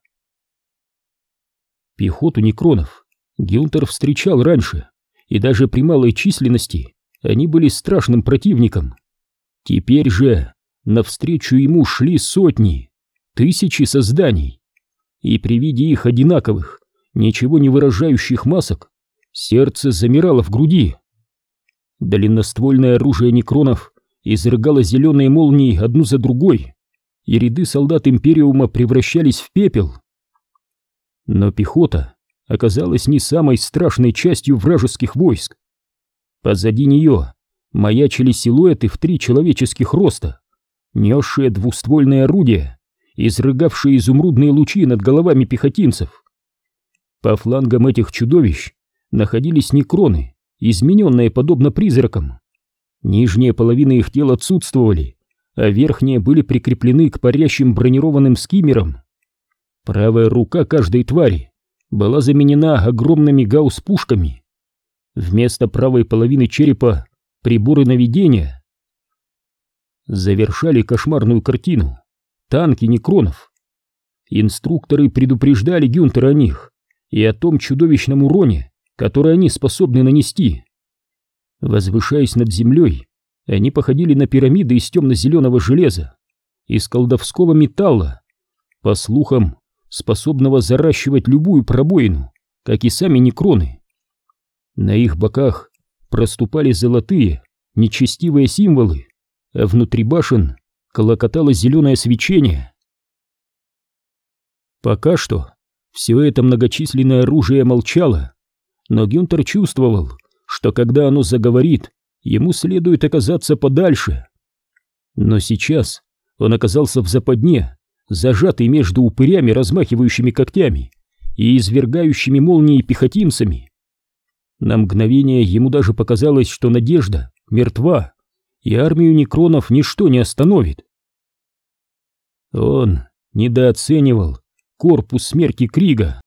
Пехоту некронов Гюнтер встречал раньше, и даже при малой численности они были страшным противником. Теперь же навстречу ему шли сотни, тысячи созданий, и при виде их одинаковых, ничего не выражающих масок, сердце замирало в груди. Длинноствольное оружие некронов изрыгало зеленые молнии одну за другой, и ряды солдат Империума превращались в пепел. Но пехота оказалась не самой страшной частью вражеских войск. Позади нее маячили силуэты в три человеческих роста, несшие двуствольные орудия, изрыгавшие изумрудные лучи над головами пехотинцев. По флангам этих чудовищ находились некроны, измененные подобно призракам. Нижние половины их тел отсутствовали, а верхние были прикреплены к парящим бронированным скиммерам. Правая рука каждой твари была заменена огромными гаусс-пушками. Вместо правой половины черепа приборы наведения. Завершали кошмарную картину танки некронов. Инструкторы предупреждали Гюнтера о них и о том чудовищном уроне, который они способны нанести. Возвышаясь над землей, они походили на пирамиды из темно-зеленого железа, из колдовского металла. По слухам, способного заращивать любую пробоину, как и сами некроны. На их боках проступали золотые, нечестивые символы, а внутри башен колокотало зеленое свечение. Пока что все это многочисленное оружие молчало, но Гюнтер чувствовал, что когда оно заговорит, ему следует оказаться подальше. Но сейчас он оказался в западне, зажатый между упырями, размахивающими когтями, и извергающими молнии пехотинцами. На мгновение ему даже показалось, что надежда мертва, и армию некронов ничто не остановит. Он недооценивал корпус смерти Крига.